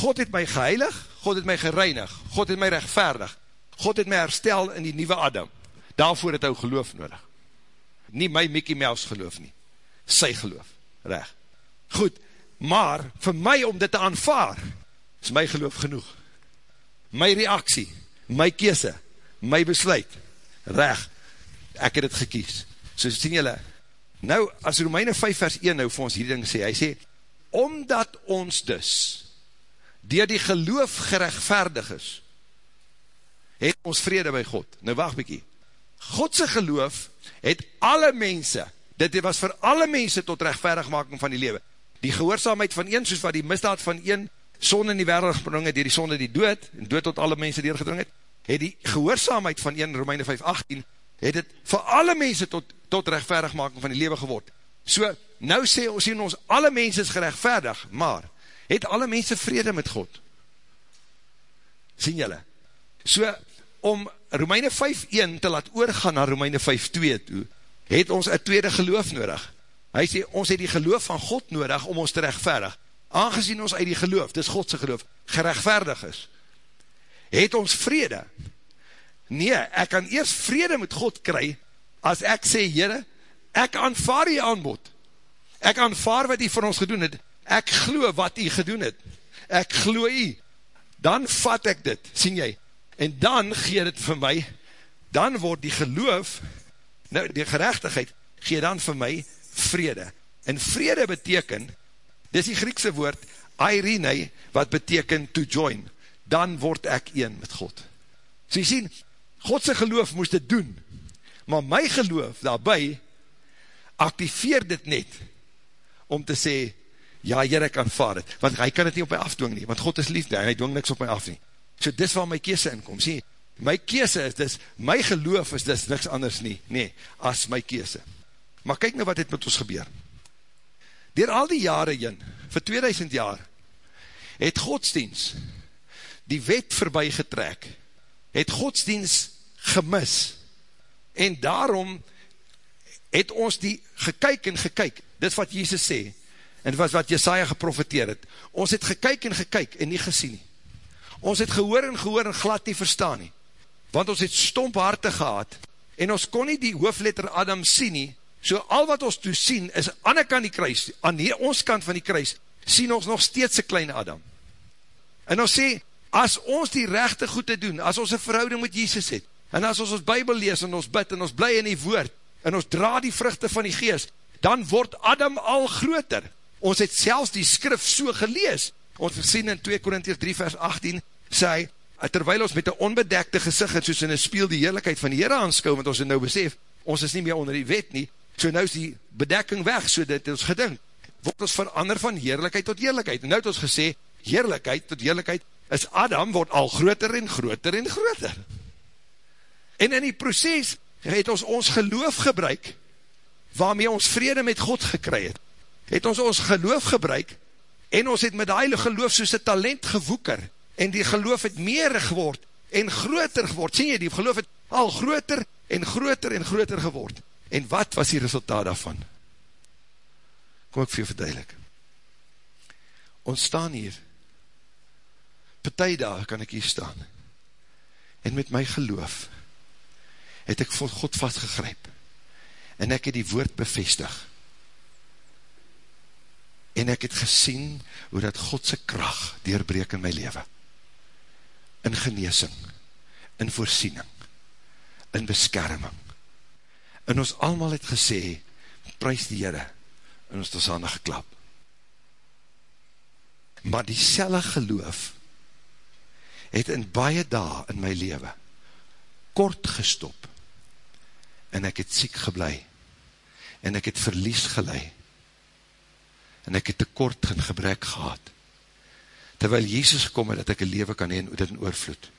God het my geheilig, God het my gereinig, God het my rechtvaardig, God het my herstel in die nieuwe Adam. Daarvoor het hy geloof nodig. Nie my Mickey Mouse geloof nie, sy geloof, recht. Goed, maar vir my om dit te aanvaar, is my geloof genoeg. My reaksie, my kese, my besluit, recht, ek het het gekies. So sien julle, Nou, as Romeine 5 vers 1 nou vir ons hierdie ding sê, hy sê, omdat ons dus, dier die geloof gerechtvaardig is, het ons vrede by God. Nou wacht bykie, Godse geloof het alle mense, dit was vir alle mense tot rechtvaardigmaking van die lewe. Die gehoorzaamheid van een, soos wat die misdaad van een, sonde in die wereld gebring het, dier die sonde die dood, en dood tot alle mense doorgedring het, het die gehoorzaamheid van een, Romeine 5, 18, het het vir alle mense tot, tot rechtvaardigmaking van die lewe geword. So, nou sê ons sien ons, alle mense is gerechtvaardig, maar, het alle mense vrede met God? Sien julle? So, om Romeine 5.1 te laat oorgaan na Romeine 5.2 toe, het ons een tweede geloof nodig. Hy sê, ons het die geloof van God nodig om ons te rechtvaardig. Aangezien ons uit die geloof, dis Godse geloof, gerechtvaardig is, het ons vrede Nee, ek kan eers vrede met God kry, as ek sê, Heere, ek aanvaar die aanbod. Ek aanvaar wat hy vir ons gedoen het. Ek glo wat hy gedoen het. Ek glo hy. Dan vat ek dit, sien jy. En dan gee dit vir my, dan word die geloof, nou die gerechtigheid, gee dan vir my vrede. En vrede beteken, dis die Griekse woord, Irene, wat beteken to join. Dan word ek een met God. So jy sien, Godse geloof moest dit doen, maar my geloof daarby, activeer dit net, om te sê, ja, hier ek aanvaard het, want hy kan het nie op my afdwing nie, want God is liefde, en hy dwing niks op my af nie. So dis waar my kese inkom, sê, my kese is dis, my geloof is dis niks anders nie, nee, as my kese. Maar kyk nou wat het met ons gebeur. Door al die jare jyn, vir 2000 jaar, het godsdienst die wet voorbij getrek, het godsdienst gemis, en daarom het ons die gekyk en gekyk, dit wat Jesus sê, en wat, wat Jesaja geprofiteer het, ons het gekyk en gekyk en nie gesien nie. Ons het gehoor en gehoor en glad nie verstaan nie, want ons het stomp harte gehad, en ons kon nie die hoofletter Adam sien nie, so al wat ons toe sien, is aan die kant die kruis, aan die ons kant van die kruis, sien ons nog steeds een kleine Adam. En ons sê, as ons die rechte goed te doen, as ons een verhouding met Jesus het, en as ons ons bybel lees, en ons bid, en ons bly in die woord, en ons dra die vruchte van die geest, dan word Adam al groter. Ons het selfs die skrif so gelees. Ons sien in 2 Korinties 3 vers 18, sê hy, terwijl ons met een onbedekte gezicht het, soos in een spiel die heerlijkheid van die Heere aanskou, want ons het nou besef, ons is nie meer onder die wet nie, so nou is die bedekking weg, so dit ons gedink, word ons verander van heerlijkheid tot heerlijkheid. En nou het ons gesê, heerlijkheid tot heerlijkheid, is Adam word al groter en groter en groter. En in die proces het ons ons geloof gebruik, waarmee ons vrede met God gekry het. Het ons ons geloof gebruik, en ons het met die geloof soos een talent gewoeker, en die geloof het meer geword, en groter geword, sien jy, die geloof het al groter, en groter, en groter geword, en wat was die resultaat daarvan? Kom ek vir jou verduidelik. Ons staan hier, partij daar kan ek hier staan, en met my geloof, het ek voor God vastgegryp, en ek het die woord bevestig, en ek het gesien, hoe dat Godse kracht deurbreek in my leven, in geneesing, in voorsiening, in beskerming, en ons allemaal het gesê, prijs die Heere, en ons het ons geklap. Maar die selle geloof, het in baie dae in my leven, kort gestop, en ek het siek geblei, en ek het verlies gelei, en ek het tekort en gebrek gehad, terwyl Jezus gekom het, dat ek een leven kan heen, dit in oorvloed.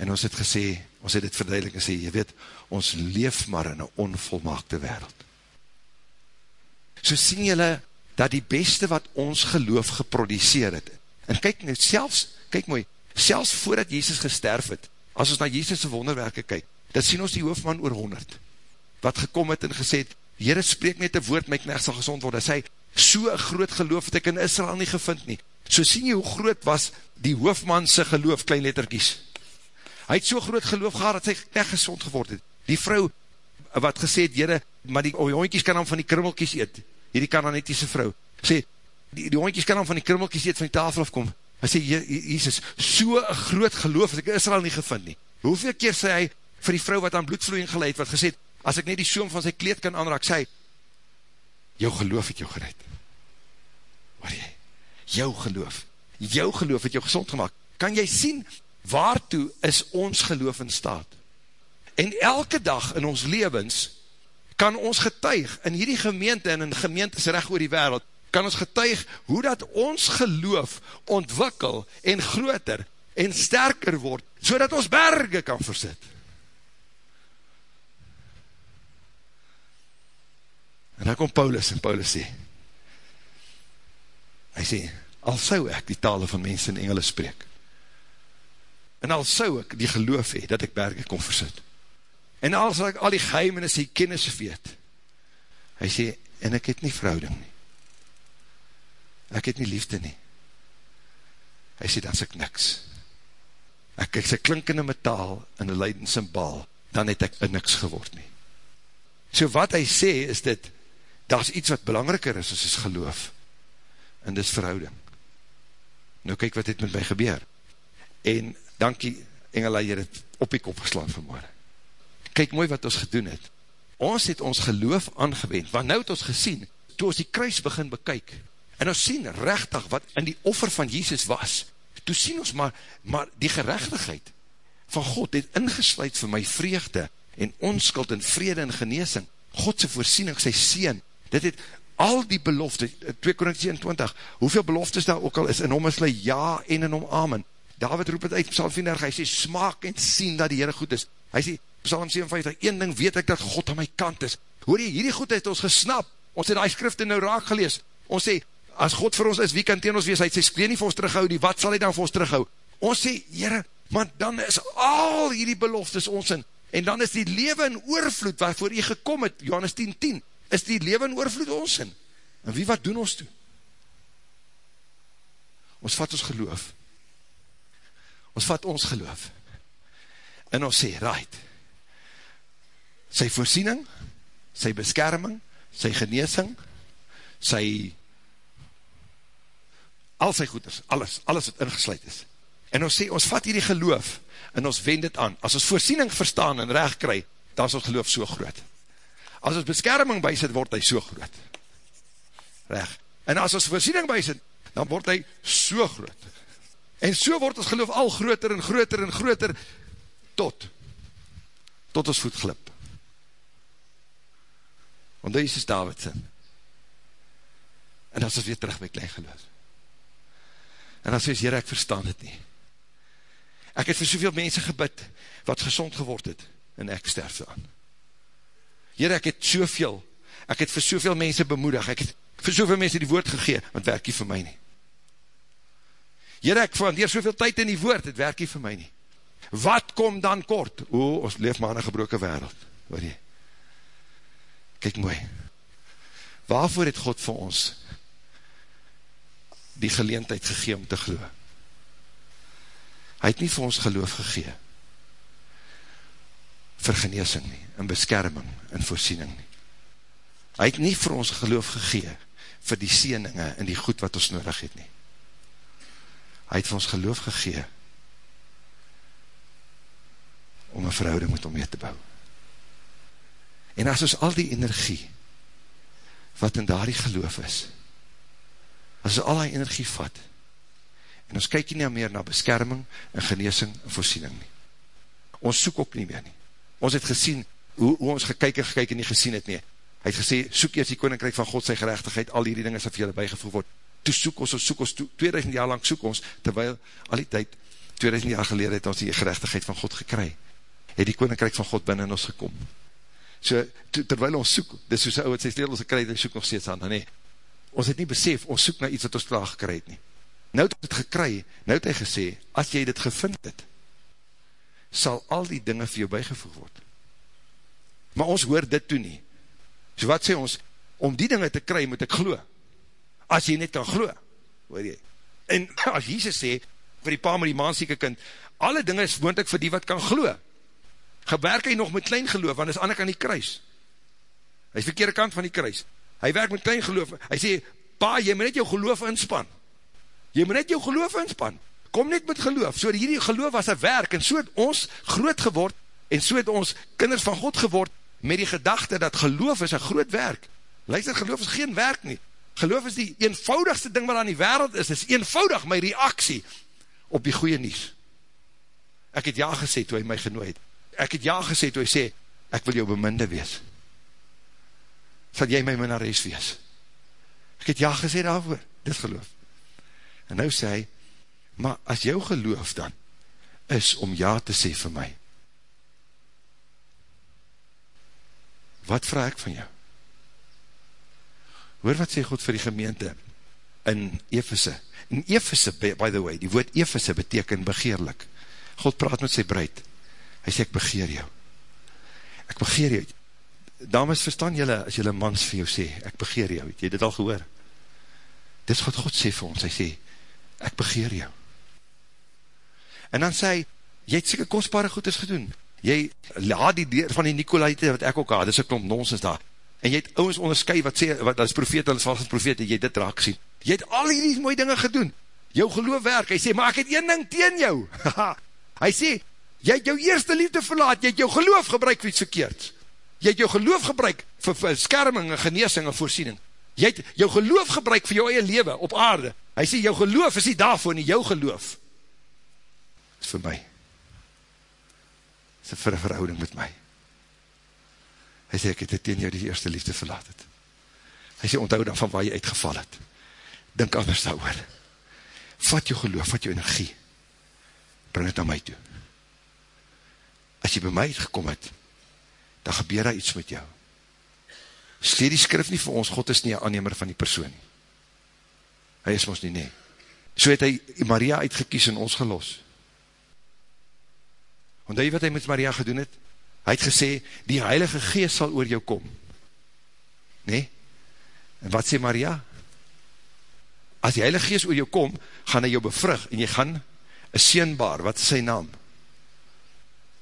En ons het gesê, ons het dit verduidelik gesê, jy weet, ons leef maar in een onvolmaakte wereld. So sien jylle, dat die beste wat ons geloof geproduceer het, en kyk nou, selfs, kyk mooi, selfs voordat Jezus gesterf het, as ons na Jezus' wonderwerke kyk, dat sien ons die hoofdman oor honderd, wat gekom het en gesê het, Heere spreek net een woord, my knecht sal gezond word, hy sê, so een groot geloof het ek in Israel nie gevind nie, So sien jy hoe groot was die hoofdmanse geloof, klein letterkies. Hy het so groot geloof gehad, dat sy echt gezond geword het. Die vrou, wat gesê het, jyre, maar die hondkies kan dan van die krummelkies eet. Hierdie kananetiese vrou. Sê, die, die hondkies kan dan van die krummelkies eet, van die tafel afkom. Hy sê, Jesus, so een groot geloof, het ek Israel nie gevind nie. Hoeveel keer sê hy, vir die vrou wat aan bloedvloeien geleid, wat gesê het, as ek net die soom van sy kleed kan aanraak, sê jou geloof het jou gereid. Waar jy? jou geloof, jou geloof het jou gezond gemaakt, kan jy sien, waartoe is ons geloof in staat? En elke dag in ons levens, kan ons getuig, in hierdie gemeente en in gemeentes recht oor die wereld, kan ons getuig, hoe dat ons geloof ontwikkel en groter en sterker word, so dat ons berge kan versit. En dan kom Paulus, en Paulus sê, hy sê, al sou ek die tale van mense en engele spreek, en al sou ek die geloof hee, dat ek berge kon versit, en al sou ek al die geheimenis die kennis weet, hy sê, en ek het nie verhouding nie, ek het nie liefde nie, hy sê, dan is ek niks, ek is een klinkende metaal, in een leidend symbool, dan het ek niks geword nie, so wat hy sê, is dit, daar is iets wat belangriker is, as is geloof, en dis verhouding, nou kyk wat het met my gebeur, en dankie Engela, jy het op die kop geslaan vanmorgen, kyk mooi wat ons gedoen het, ons het ons geloof aangewend, want nou het ons gesien, toe ons die kruis begin bekyk, en ons sien rechtig wat in die offer van Jesus was, toe sien ons maar, maar die gerechtigheid van God het ingesluid vir my vreugde, en onskuld en vrede en geneesing, Godse voorsiening, sy sien, dit het al die belofte, 2 Korinties 21, hoeveel beloftes daar ook al is, in hom is hulle ja en in hom amen. David roep het uit, Psalm 34, hy sê, smaak en sien dat die Heere goed is. Hy sê, Psalm 57, een ding weet ek dat God aan my kant is. Hoor jy, hierdie goed het ons gesnap, ons het die skrifte nou raak gelees, ons sê, as God vir ons is, wie kan teen ons wees, hy sê, skreeu nie vir ons terughou, die wat sal hy dan vir ons terughou? Ons sê, Heere, want dan is al hierdie beloftes ons in, En dan is die leven in oorvloed, waarvoor jy gekom het, Johannes 10, 10, is die leven in oorvloed ons in. En wie wat doen ons toe? Ons vat ons geloof. Ons vat ons geloof. En ons sê, right, sy voorsiening, sy beskerming, sy geneesing, sy al sy goeders, alles, alles wat ingesluid is. En ons sê, ons vat hierdie geloof, en ons wend het aan. As ons voorsiening verstaan en recht kry, dan is ons geloof so groot. As ons beskerming bysit, word hy so groot. Recht. En as ons voorsiening bysit, dan word hy so groot. En so word ons geloof al groter en groter en groter, tot, tot ons voet glip. Want dit is Davidson. En as ons weer terug by klein geloof. En as ons, Heer, ek verstaan het nie. Ek het vir soveel mense gebid, wat gezond geword het, en ek sterf so aan. Heer, ek het soveel, ek het vir soveel mense bemoedig, ek het vir soveel mense die woord gegee, want werk nie vir my nie. Heer, ek vandeer soveel tyd in die woord, het werk nie vir my nie. Wat kom dan kort? O, ons leef maar in een gebroke wereld, hoor jy. Kijk mooi, waarvoor het God vir ons die geleentheid gegee om te geloof? Hy het nie vir ons geloof gegee vir geneesing nie, in beskerming, in voorsiening nie. Hy het nie vir ons geloof gegee vir die sieninge en die goed wat ons nodig het nie. Hy het vir ons geloof gegee om een verhouding met hom mee te bou. En as ons al die energie wat in daar die geloof is, as ons al die energie vat, en ons kyk nie meer na beskerming en geneesing en voorsiening nie. Ons soek ook nie meer nie. Ons het gesien, hoe, hoe ons gekyk en gekyk en nie gesien het nie. Hy het gesê, soek eers die koninkrijk van God sy gerechtigheid, al die dinge sal vir julle bijgevoeg word. Toe soek ons, soek ons, 2000 jaar lang soek ons, terwyl al die tyd, 2000 jaar gelede het ons die gerechtigheid van God gekry. Het die koninkrijk van God binnen ons gekom. So, terwyl ons soek, dis soos ou het sy stel ons gekry, dan soek nog steeds aan, nee. Ons het nie besef, ons soek na iets wat ons klaar gekry het nie. Nou het het gekry, nou het hy gesê, as jy dit gevind het, sal al die dinge vir jou bijgevoeg word. Maar ons hoor dit toe nie. So wat sê ons, om die dinge te kry, moet ek glo. As jy net kan glo, hoor jy. En [LAUGHS] as Jesus sê, vir die pa met die maansieke kind, alle dinge is woontek vir die wat kan glo. Gewerk hy nog met klein geloof, want is ander kan die kruis. Hy is verkeerde kant van die kruis. Hy werk met klein geloof. Hy sê, pa, jy moet net jou geloof inspan. Jy moet net jou geloof inspan. Kom net met geloof. So hierdie geloof was een werk en so het ons groot geword en so het ons kinders van God geword met die gedachte dat geloof is een groot werk. Luister, geloof is geen werk nie. Geloof is die eenvoudigste ding wat aan die wereld is. is eenvoudig my reaksie op die goeie nies. Ek het ja gesê toe hy my genooi het. Ek het ja gesê toe hy sê, ek wil jou beminde wees. Sal jy my minnares wees? Ek het ja gesê daarvoor. Dit geloof. En nou sê hy, maar as jou geloof dan, is om ja te sê vir my, wat vraag ek van jou? Hoor wat sê God vir die gemeente in Efese? In Efese, by the way, die woord Efese beteken begeerlik. God praat met sy bruid. Hy sê, ek begeer jou. Ek begeer jou. Dames, verstaan jylle, as jylle mans vir jou sê, ek begeer jou. Het jy dit al gehoor? Dit is wat God sê vir ons. Hy sê, ek begeer jou. En dan sê hy, jy het sikke kostbare goeders gedoen. Jy laat die deur van die Nicolaite, wat ek ook haal, dis een klomp nonsens daar. En jy het ouwens onderskui, wat sê, wat as profeet, hulle is valgens profeet, jy het dit raak sien. Jy het al die mooie dinge gedoen. Jou geloof werk. Hy sê, maar ek het een ding teen jou. [LAUGHS] hy sê, jy het jou eerste liefde verlaat, jy het jou geloof gebruik vir iets verkeerd. Jy het jou geloof gebruik vir skerming en geneesing en voorsiening. Jy het jou geloof gebruik vir jou eie leven op aarde. Hy sê, jou geloof is nie daarvoor nie, jou geloof is vir my. Is vir een verhouding met my. Hy sê, ek het het teen jou die eerste liefde verlaat het. Hy sê, onthou dan van waar jy uitgeval het. Dink anders daar oor. Vat jou geloof, vat jou energie. Bring het na my toe. As jy by my uitgekom het, dan gebeur daar iets met jou. Steer die skrif nie vir ons, God is nie een aannemer van die persoon. Hy is ons nie, nee. So het hy Maria uitgekies en ons gelos. Hy wat hy met Maria gedoen het, Hy het gesê, die heilige geest sal oor jou kom. Nee? En wat sê Maria? As die heilige geest oor jou kom, gaan hy jou bevrug, en jy gaan een seenbaar, wat is sy naam?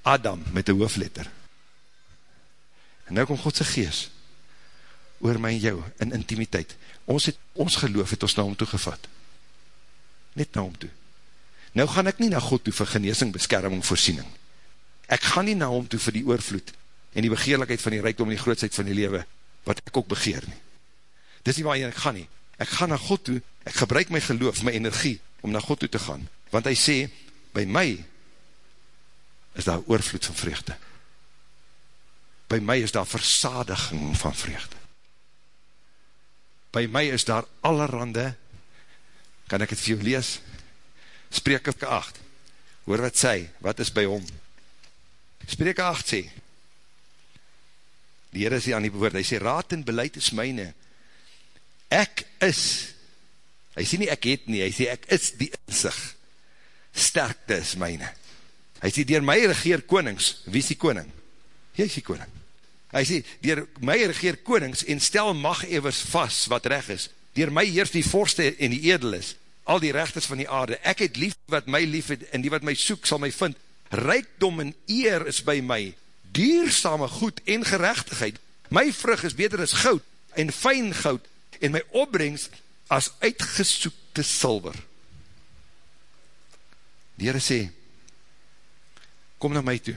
Adam, met een hoofletter. En nou kom Godse geest, oor my en jou, in intimiteit. Ons het, ons geloof het ons na hom toe gevat. Net na hom toe. Nou gaan ek nie na God toe vir geneesing, beskerming, voorsiening. Ek gaan nie na hom toe vir die oorvloed en die begeerlikheid van die rijkdom en die grootsheid van die lewe, wat ek ook begeer nie. Dis nie waar ek gaan nie. Ek gaan na God toe, ek gebruik my geloof, my energie, om na God toe te gaan. Want hy sê, by my is daar oorvloed van vreugde. By my is daar versadiging van vreugde. By my is daar allerhande, kan ek het vir jou lees, Spreke 8, hoor wat sê, wat is by hom? Spreke 8 sê, die Heer is hier aan die woord, hy sê, raad en beleid is myne, ek is, hy sê nie ek het nie, hy sê ek is die inzicht, sterkte is myne, hy sê, dier my regeer konings, wie is die koning? Jy is die koning, hy sê, dier my regeer konings, en stel mag evers vast, wat reg is, dier my heers die vorste en die edel is, al die rechters van die aarde, ek het lief wat my lief het, en die wat my soek sal my vind, rijkdom en eer is by my, diersame goed en gerechtigheid, my vrug is beter as goud, en fijn goud, en my opbrengst as uitgesoekte silver. Die Heere sê, kom na my toe,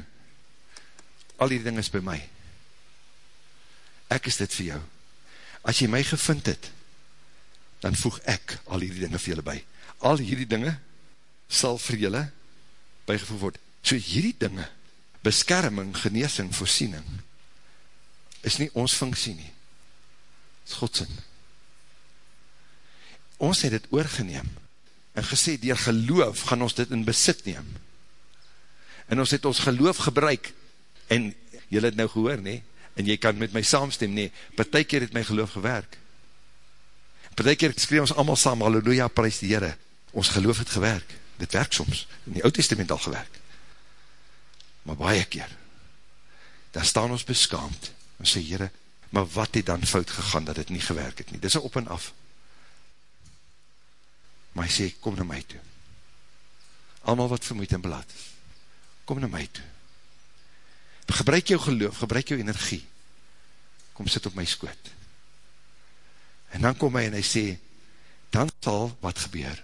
al die ding is by my, ek is dit vir jou, as jy my gevind het, dan voeg ek al hierdie dinge vir julle by. Al hierdie dinge sal vir julle bygevoeg word. So hierdie dinge, beskerming, geneesing, voorsiening, is nie ons funksie nie. Is Godsin. Ons het dit oorgeneem en gesê, dier geloof gaan ons dit in besit neem. En ons het ons geloof gebruik en jylle het nou gehoor, nie? En jy kan met my saamstem, nie? Partij keer het my geloof gewerk Per die keer skree ons allemaal saam, halleluja, prijs die Heere. Ons geloof het gewerk. Dit werk soms. In die oud testament al gewerk. Maar baie keer, daar staan ons beskaamd, en sê, Heere, maar wat het dan fout gegaan, dat het nie gewerk het nie. Dit is op en af. Maar hy sê, kom na my toe. Allemaal wat vermoeid en belaat is. Kom na my toe. Gebruik jou geloof, gebruik jou energie. Kom sit op my skoot. En dan kom hy en hy sê, dan sal wat gebeur.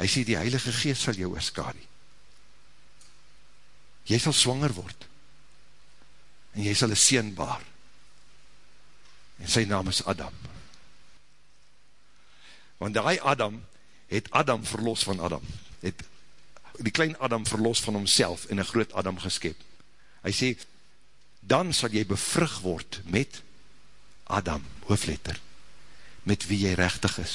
Hy sê, die Heilige Geest sal jou oorskadi. Jy sal swanger word. En jy sal een seen baar. En sy naam is Adam. Want die Adam, het Adam verlos van Adam. Het die klein Adam verlos van homself en een groot Adam geskep. Hy sê, dan sal jy bevrug word met Adam, hoofletter met wie jy rechtig is.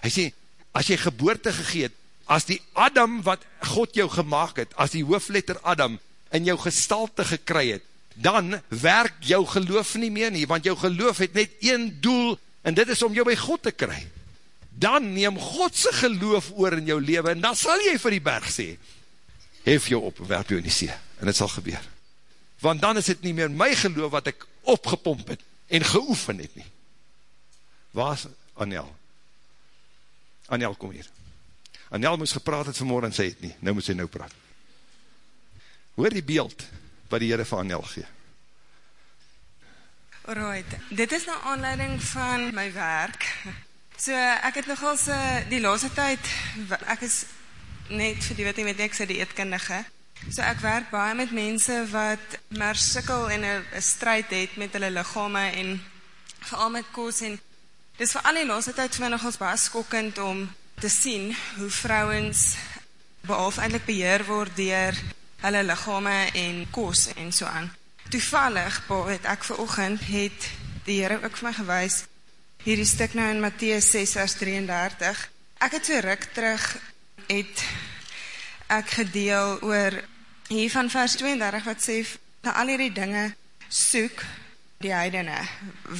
Hy sê, as jy geboorte gegeet, as die Adam wat God jou gemaakt het, as die hoofletter Adam in jou gestalte gekry het, dan werk jou geloof nie meer nie, want jou geloof het net een doel, en dit is om jou by God te kry. Dan neem Godse geloof oor in jou leven, en dan sal jy vir die berg sê, hef jou op werp jou in die see, en het sal gebeur. Want dan is het nie meer my geloof wat ek opgepomp het, en geoefen het nie. Waar is Anel? Anel, kom hier. Anel moes gepraat het vanmorgen en sê het nie, nou moet sy nou praat. Hoor die beeld wat die Heere van Anel gee.
Alright, dit is nou aanleiding van my werk. So, ek het nogals die laatste tyd, ek is net vir die wat nie weet, ek sê die eetkundige. So ek werk baie met mense wat maar sikkel en een strijd het met hulle lichame en vooral met koos en Dis vir al die laaste tyd vir my nogals baie skokkend om te sien hoe vrouens behalve eintlik beheer word deur hulle liggame en kos en so aan. Toevallig, pa, het ek ver oggend het die Here ook vir my gewys hierdie stuk nou in Matteus 6:33. Ek het so ruk terug het ek gedeel oor hier van vers 32 wat sê dat al hierdie dinge soek die heidene,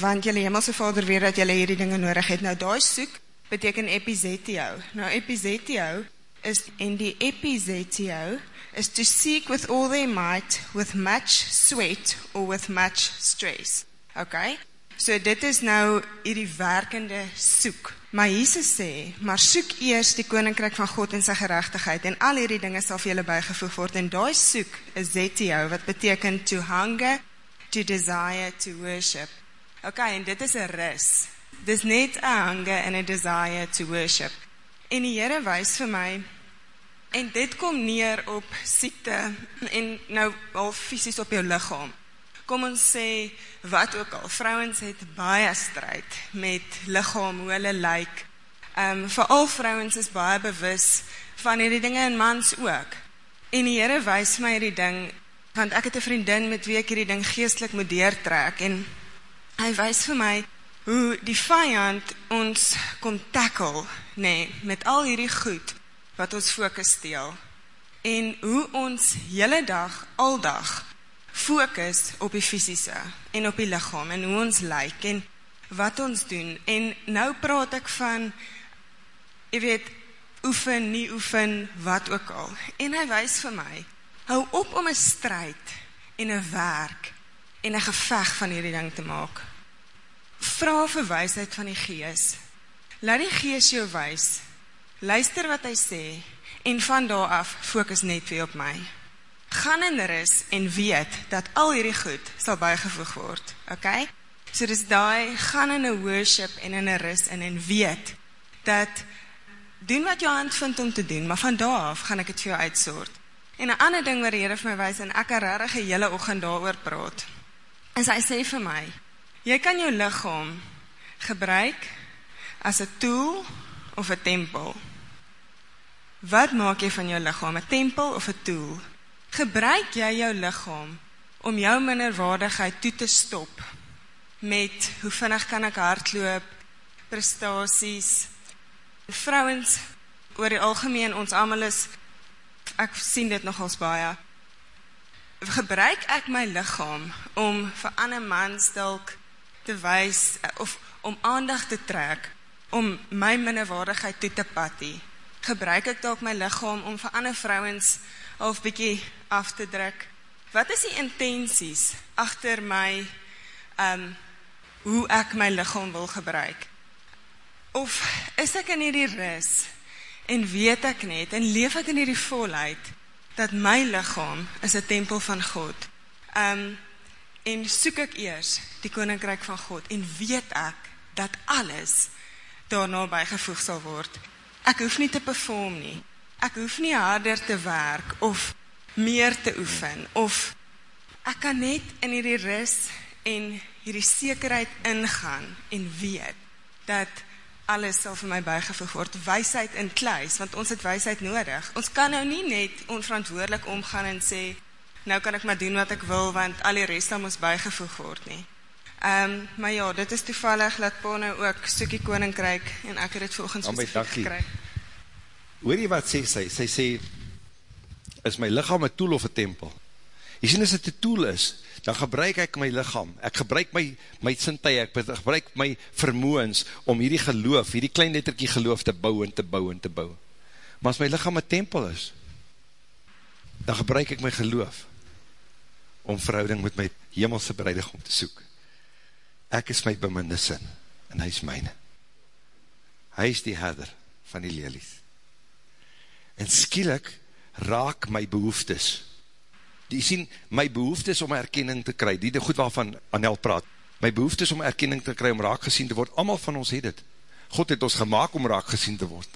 want jylle hemelse vader weet dat jylle hierdie dinge nodig het. Nou, daar soek beteken epizetio. Nou, epizetio is en die epizetio is to seek with all their might with much sweat or with much stress. Okay? So dit is nou hierdie werkende soek. Maar Jesus sê, maar soek eers die koninkryk van God en sy geregtigheid en al hierdie dinge sal vir julle bygevoeg word en daai soek is zetio wat beteken to hunger, to desire, to worship. Okay, en dit is 'n rus. Dis net 'n hunger en 'n desire to worship. En die Here wys vir my en dit kom neer op siekte en nou al fisies op jou liggaam. Kom ons sê wat ook al, vrouens het baie stryd met liggaam hoe hulle lyk. Ehm um, veral vrouens is baie bewus van hierdie dinge en mans ook. En die Here wys my hierdie ding want ek het 'n vriendin met wie ek hierdie ding geestelik moet deurtrek en hy wys vir my hoe die vyand ons kom tackle, nê, nee, met al hierdie goed wat ons fokus steel. En hoe ons hele dag, aldag fokus op die fisiese en op die liggaam en hoe ons lyk en wat ons doen. En nou praat ek van jy weet oefen, nie oefen, wat ook al. En hy wys vir my, hou op om 'n stryd en 'n werk en 'n geveg van hierdie ding te maak. Vra vir wysheid van die Gees. Laat die Gees jou wys. Luister wat hy sê en van daar af fokus net weer op my gaan in rus en weet dat al hierdie goed sal bygevoeg word. Okay? So dis daai gaan in 'n worship en in 'n rus en en weet dat doen wat jou hand vind om te doen, maar van daar af gaan ek dit vir jou uitsort. En 'n ander ding wat die Here vir my wys en ek het regtig 'n hele oggend daaroor praat. Is hy sê vir my, jy kan jou liggaam gebruik as 'n tool of 'n tempel. Wat maak jy van jou liggaam, 'n tempel of 'n tool? gebruik jy jou liggaam om jou minderwaardigheid toe te stop met hoe vinnig kan ek hardloop, prestasies. Vrouens oor die algemeen ons almal is ek sien dit nogals baie. Gebruik ek my liggaam om vir ander mans dalk te wys of om aandag te trek om my minderwaardigheid toe te patty. Gebruik ek dalk my liggaam om vir ander vrouens half bietjie af te druk. Wat is die intensies agter my um hoe ek my liggaam wil gebruik? Of is ek in hierdie rus en weet ek net en leef ek in hierdie volheid dat my liggaam is 'n tempel van God. Um en soek ek eers die koninkryk van God en weet ek dat alles daarna bygevoeg sal word. Ek hoef nie te perform nie. Ek hoef nie harder te werk of meer te oefen of ek kan net in hierdie rus en hierdie sekerheid ingaan en weet dat alles sal vir my bygevoeg word. Wysheid in kluis want ons het wysheid nodig. Ons kan nou nie net onverantwoordelik omgaan en sê nou kan ek maar doen wat ek wil want al die res sal mos bygevoeg word nie Ehm um, maar ja, dit is toevallig dat Pa nou ook soekie koninkryk en ek het dit volgens
gekry. Hoor jy wat sê sy? Sy sê, is my lichaam een tool of een tempel? Jy sê, as dit een tool is, dan gebruik ek my lichaam, ek gebruik my, my sintuie, ek gebruik my vermoens, om hierdie geloof, hierdie klein letterkie geloof te bou en te bou en te bou. Maar as my lichaam een tempel is, dan gebruik ek my geloof, om verhouding met my hemelse bereidigom te soek. Ek is my beminde sin, en hy is myne. Hy is die herder van die lelies en skielik raak my behoeftes. Die sien, my behoeftes om erkenning te kry, die die goed waarvan Anel praat, my behoeftes om erkenning te kry, om raak gesien te word, allemaal van ons het het. God het ons gemaakt om raak gesien te word.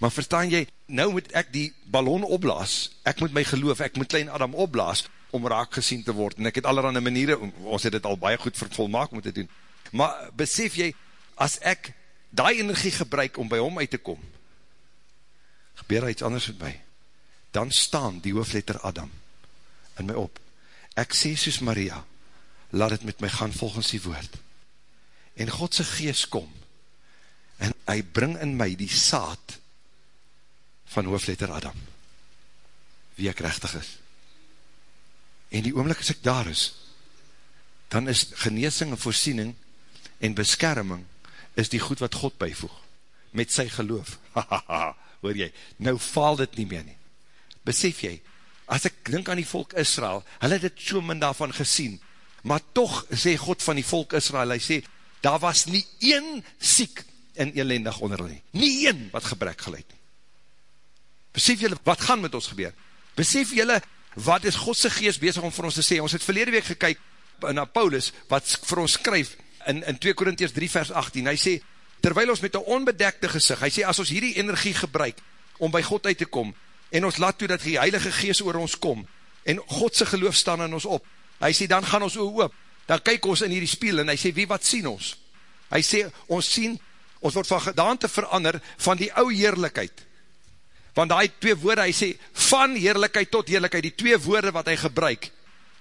Maar verstaan jy, nou moet ek die ballon opblaas, ek moet my geloof, ek moet klein Adam opblaas, om raak gesien te word, en ek het allerhande maniere, ons het het al baie goed volmaak moet doen, maar besef jy, as ek die energie gebruik om by hom uit te kom, gebeur daar iets anders met my, dan staan die hoofletter Adam in my op. Ek sê soos Maria, laat het met my gaan volgens die woord. En Godse geest kom, en hy bring in my die saad van hoofletter Adam, wie ek rechtig is. En die oomlik as ek daar is, dan is geneesing en voorsiening en beskerming is die goed wat God bijvoeg, met sy geloof. [LAUGHS] hoor jy, nou faal dit nie meer nie. Besef jy, as ek denk aan die volk Israel, hulle het het so min daarvan gesien, maar toch sê God van die volk Israel, hy sê, daar was nie een siek en elendig onder hulle nie. Nie een wat gebrek geleid nie. Besef julle, wat gaan met ons gebeur? Besef julle, wat is Godse geest bezig om vir ons te sê? Ons het verlede week gekyk na Paulus, wat vir ons skryf in, in 2 Korinties 3 vers 18. Hy sê, terwijl ons met een onbedekte gezicht, hy sê, as ons hierdie energie gebruik, om by God uit te kom, en ons laat toe dat die heilige geest oor ons kom, en Godse geloof staan in ons op, hy sê, dan gaan ons oor oop, dan kyk ons in hierdie spiel, en hy sê, wie wat sien ons? Hy sê, ons sien, ons word van gedaante verander, van die ou heerlijkheid, want die twee woorde, hy sê, van heerlijkheid tot heerlijkheid, die twee woorde wat hy gebruik,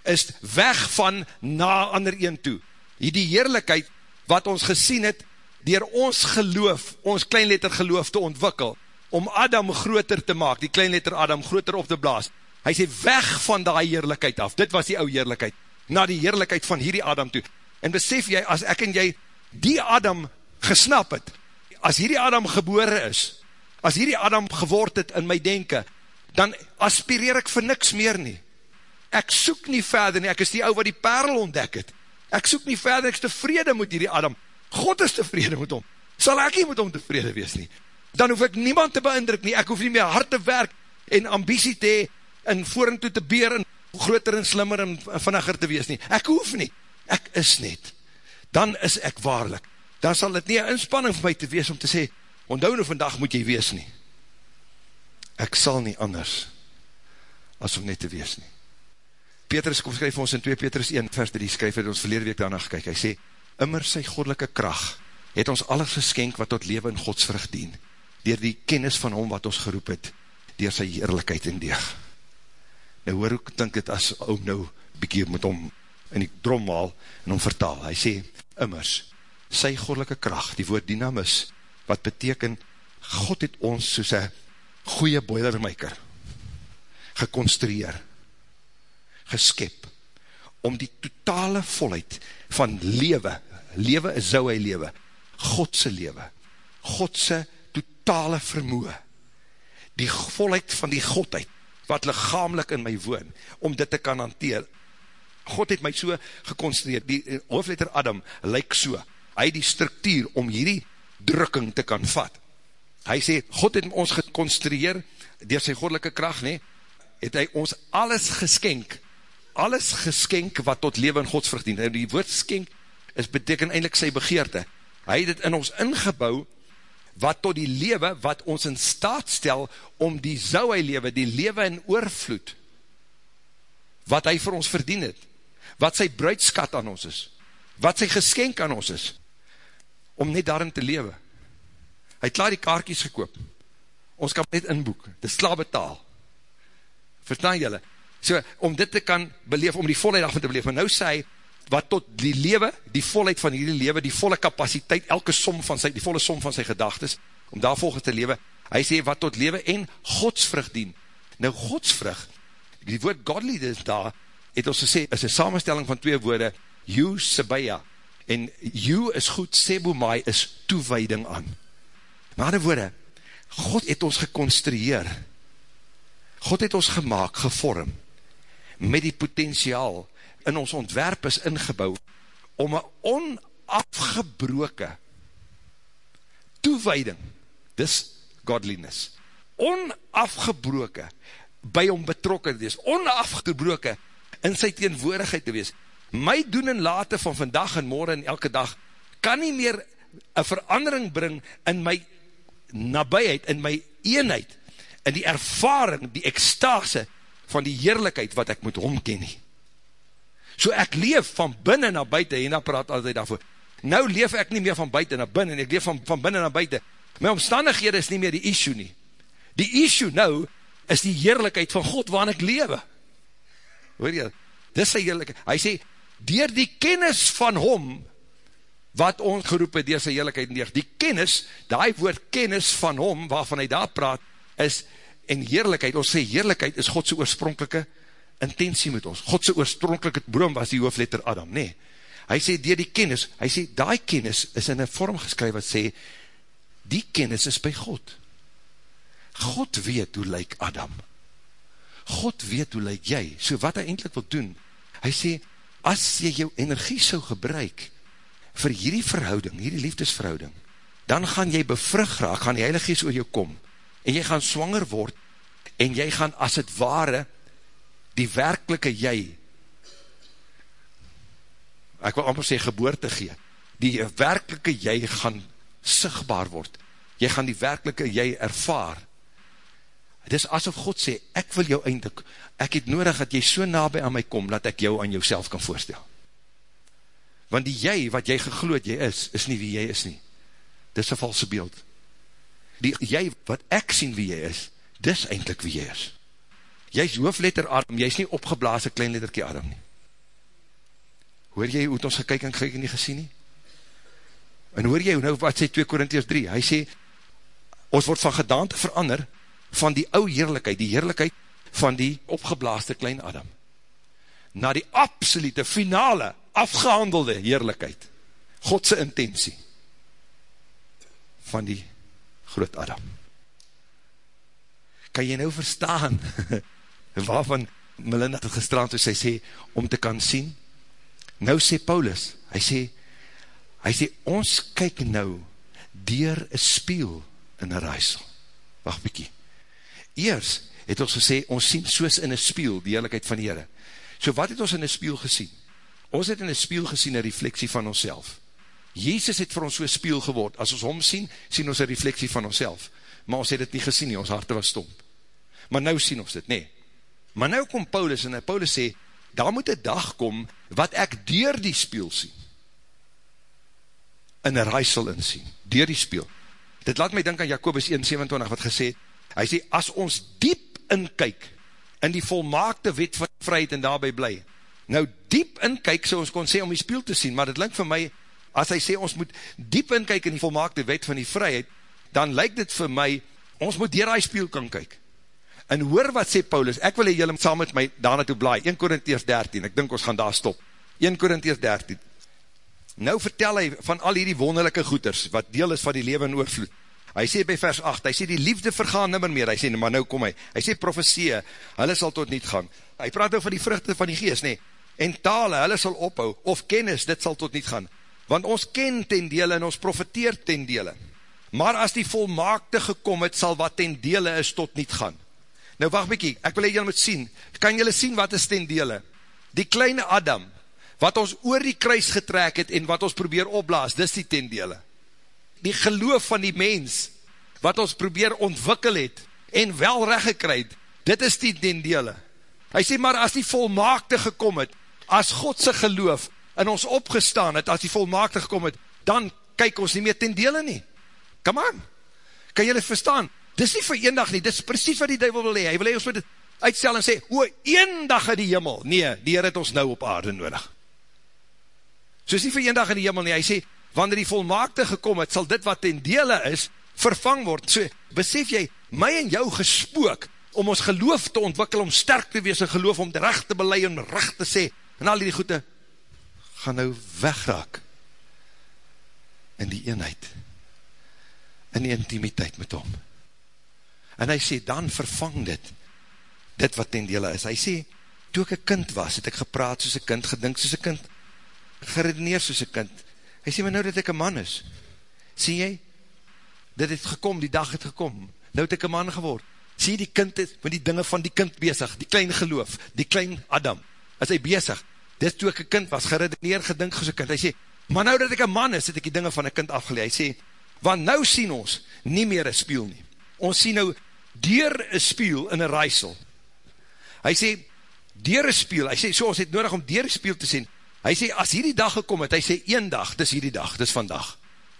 is weg van na ander een toe, die heerlijkheid, wat ons gesien het, dier ons geloof, ons kleinletter geloof te ontwikkel, om Adam groter te maak, die kleinletter Adam groter op te blaas, hy sê weg van die heerlijkheid af, dit was die ou heerlijkheid, na die heerlijkheid van hierdie Adam toe, en besef jy, as ek en jy die Adam gesnap het, as hierdie Adam gebore is, as hierdie Adam geword het in my denken, dan aspireer ek vir niks meer nie, ek soek nie verder nie, ek is die ou wat die perl ontdek het, ek soek nie verder, ek is tevrede met hierdie Adam, God is tevrede met hom, sal ek nie met hom tevrede wees nie, dan hoef ek niemand te beindruk nie, ek hoef nie meer hard te werk, en ambitie te hee, en voering toe te beer, en groter en slimmer en vanniger te wees nie, ek hoef nie, ek is net, dan is ek waarlik, dan sal het nie een inspanning vir my te wees, om te sê, onthou nou vandag moet jy wees nie, ek sal nie anders, as om net te wees nie, Petrus kom skryf ons in 2 Petrus 1 vers 3 skryf het ons verlede week daarna gekyk, hy sê, immer sy godelike kracht, het ons alles geskenk wat tot leven in Gods vrucht dien, dier die kennis van hom wat ons geroep het, dier sy eerlijkheid en deeg. Nou hoor ek dink het as oom nou bykie met hom in die drommaal en hom vertaal. Hy sê, immers, sy godelike kracht, die woord dynamis, wat beteken, God het ons soos een goeie boilermaker geconstrueer, geskep, om die totale volheid van lewe, lewe is zou hy lewe, Godse lewe, Godse totale vermoe, die volheid van die Godheid, wat lichamelik in my woon, om dit te kan hanteer. God het my so geconstrueer, die hoofletter Adam lyk so, hy die structuur om hierdie drukking te kan vat. Hy sê, God het ons geconstrueer, door sy godelike kracht, nee, het hy ons alles geskenk, alles geskenk wat tot leven in Gods vrucht dien. En die woord skenk is beteken eindelijk sy begeerte. Hy het het in ons ingebouw, wat tot die lewe, wat ons in staat stel, om die zou hy lewe, die lewe in oorvloed, wat hy vir ons verdien het, wat sy bruidskat aan ons is, wat sy geskenk aan ons is, om net daarin te lewe. Hy het klaar die kaartjes gekoop, ons kan net inboek, dit is klaar betaal. Verstaan jylle? So, om dit te kan beleef, om die volheid af te beleef, maar nou sê hy, wat tot die lewe, die volheid van hierdie lewe, die volle kapasiteit, elke som van sy, die volle som van sy gedagtes, om daar volgens te lewe, hy sê wat tot lewe en godsvrug dien. Nou godsvrug, die woord godly is daar, het ons gesê, is een samenstelling van twee woorde, you sebeia, en you is goed, sebumai is toewijding aan. Maar die woorde, God het ons geconstrueer, God het ons gemaakt, gevorm, met die potentiaal, in ons ontwerp is ingebouw, om een onafgebroke toewijding, dis godliness, onafgebroke, by hom betrokken te wees, onafgebroke, in sy teenwoordigheid te wees, my doen en late van vandag en morgen en elke dag, kan nie meer een verandering bring in my nabijheid, in my eenheid, in die ervaring, die ekstase, van die heerlijkheid wat ek moet omken nie. So ek leef van binnen na buiten, en dan praat altyd daarvoor. Nou leef ek nie meer van buiten na binnen, ek leef van, van binnen na buiten. My omstandighede is nie meer die issue nie. Die issue nou, is die heerlijkheid van God waarin ek lewe. Hoor jy, dis sy heerlijkheid. Hy sê, dier die kennis van hom, wat ons geroep het, dier sy heerlijkheid en dier, die kennis, die woord kennis van hom, waarvan hy daar praat, is, en heerlijkheid, ons sê heerlijkheid is Godse oorspronkelike intentie met ons. Godse oorspronkelike broom was die hoofletter Adam, nee. Hy sê, dier die kennis, hy sê, die kennis is in een vorm geskryf wat sê, die kennis is by God. God weet hoe lyk Adam. God weet hoe lyk jy. So wat hy eindelijk wil doen, hy sê, as jy jou energie so gebruik, vir hierdie verhouding, hierdie liefdesverhouding, dan gaan jy bevrug raak, gaan die Heilige Geest oor jou kom, en jy gaan swanger word, en jy gaan as het ware, die werkelike jy, ek wil amper sê geboorte gee, die werkelike jy gaan sigtbaar word, jy gaan die werkelike jy ervaar, het is asof God sê, ek wil jou eindelijk, ek het nodig dat jy so nabij aan my kom, dat ek jou aan jouself kan voorstel. Want die jy, wat jy gegloed jy is, is nie wie jy is nie. Dis een valse beeld. Die jy, wat ek sien wie jy is, dis eindelijk wie jy is. Jy is hoofletter Adam, jy is nie opgeblaas klein letterkie Adam nie. Hoor jy hoe het ons gekyk en gekyk en nie gesien nie? En hoor jy, nou wat sê 2 Korinties 3, hy sê, ons word van gedaante verander, van die ou heerlijkheid, die heerlijkheid van die opgeblaaste klein Adam, na die absolute, finale, afgehandelde heerlijkheid, Godse intentie, van die groot Adam. Kan jy nou verstaan, [LAUGHS] waarvan Melinda het gestrand, toe sy sê, om te kan sien, nou sê Paulus, hy sê, hy sê, ons kyk nou, dier een spiel, in een raaisel, wacht bykie, eers het ons gesê, ons sien soos in een spiel, die eerlijkheid van die Heere. So wat het ons in een spiel gesien? Ons het in een spiel gesien, een refleksie van onszelf. Jezus het vir ons so'n spiel geword. As ons hom sien, sien ons een refleksie van onszelf. Maar ons het het nie gesien nie, ons harte was stomp. Maar nou sien ons dit, nee. Maar nou kom Paulus, en Paulus sê, daar moet een dag kom, wat ek dier die spiel sien. In een raaisel insien, dier die spiel. Dit laat my denk aan Jacobus 1,27, wat gesê het, Hy sê, as ons diep inkyk, in die volmaakte wet van vryheid en daarby bly, nou diep inkyk, so ons kon sê om die spiel te sien, maar dit link vir my, as hy sê, ons moet diep inkyk in die volmaakte wet van die vryheid, dan lyk dit vir my, ons moet dier die spiel kan kyk. En hoor wat sê Paulus, ek wil jylle saam met my daarna toe blaai, 1 Korinties 13, ek dink ons gaan daar stop, 1 Korinties 13, nou vertel hy van al hierdie wonderlijke goeders, wat deel is van die leven en oorvloed, hy sê by vers 8, hy sê die liefde vergaan nimmer meer, hy sê, maar nou kom hy, hy sê professie, hulle sal tot niet gaan, hy praat nou van die vruchte van die geest, nee, en tale, hulle sal ophou, of kennis, dit sal tot niet gaan, want ons ken ten dele, en ons profeteer ten dele, maar as die volmaakte gekom het, sal wat ten dele is tot niet gaan, nou wacht bykie, ek wil julle moet sien, kan julle sien wat is ten dele, die kleine Adam, wat ons oor die kruis getrek het, en wat ons probeer opblaas, dis die ten dele, die geloof van die mens, wat ons probeer ontwikkel het, en wel recht gekryd, dit is die den dele. Hy sê, maar as die volmaakte gekom het, as Godse geloof in ons opgestaan het, as die volmaakte gekom het, dan kyk ons nie meer ten dele nie. Come on, kan dit verstaan? Dit is nie vir een dag nie, dit is precies wat die duivel wil hee. Hy wil hee ons met dit uitstel en sê, o, een dag in die jimmel. Nee, die Heer het ons nou op aarde nodig. So is nie vir een dag in die jimmel nie, hy sê, wanneer die volmaakte gekom het, sal dit wat ten dele is, vervang word. So, besef jy, my en jou gespook, om ons geloof te ontwikkel, om sterk te wees in geloof, om recht te belei en recht te sê, en al die goede, gaan nou wegraak, in die eenheid, in die intimiteit met hom. En hy sê, dan vervang dit, dit wat ten dele is. Hy sê, toe ek een kind was, het ek gepraat soos een kind, gedink soos een kind, geredeneer soos een kind, Hy sê, maar nou dat ek een man is, sê jy, dit het gekom, die dag het gekom, nou het ek een man geword, sê die kind is met die dinge van die kind bezig, die klein geloof, die klein Adam, is hy bezig, dit toe ek een kind was, geredeneer, gedink as een kind, hy sê, maar nou dat ek een man is, het ek die dinge van een kind afgeleid, hy sê, want nou sien ons, nie meer een spiel nie, ons sien nou, dier een spiel in een raaisel, hy sê, dier een spiel, hy sê, so ons het nodig om dier een spiel te sien, Hy sê, as hierdie dag gekom het, hy sê, een dag, dis hierdie dag, dis vandag.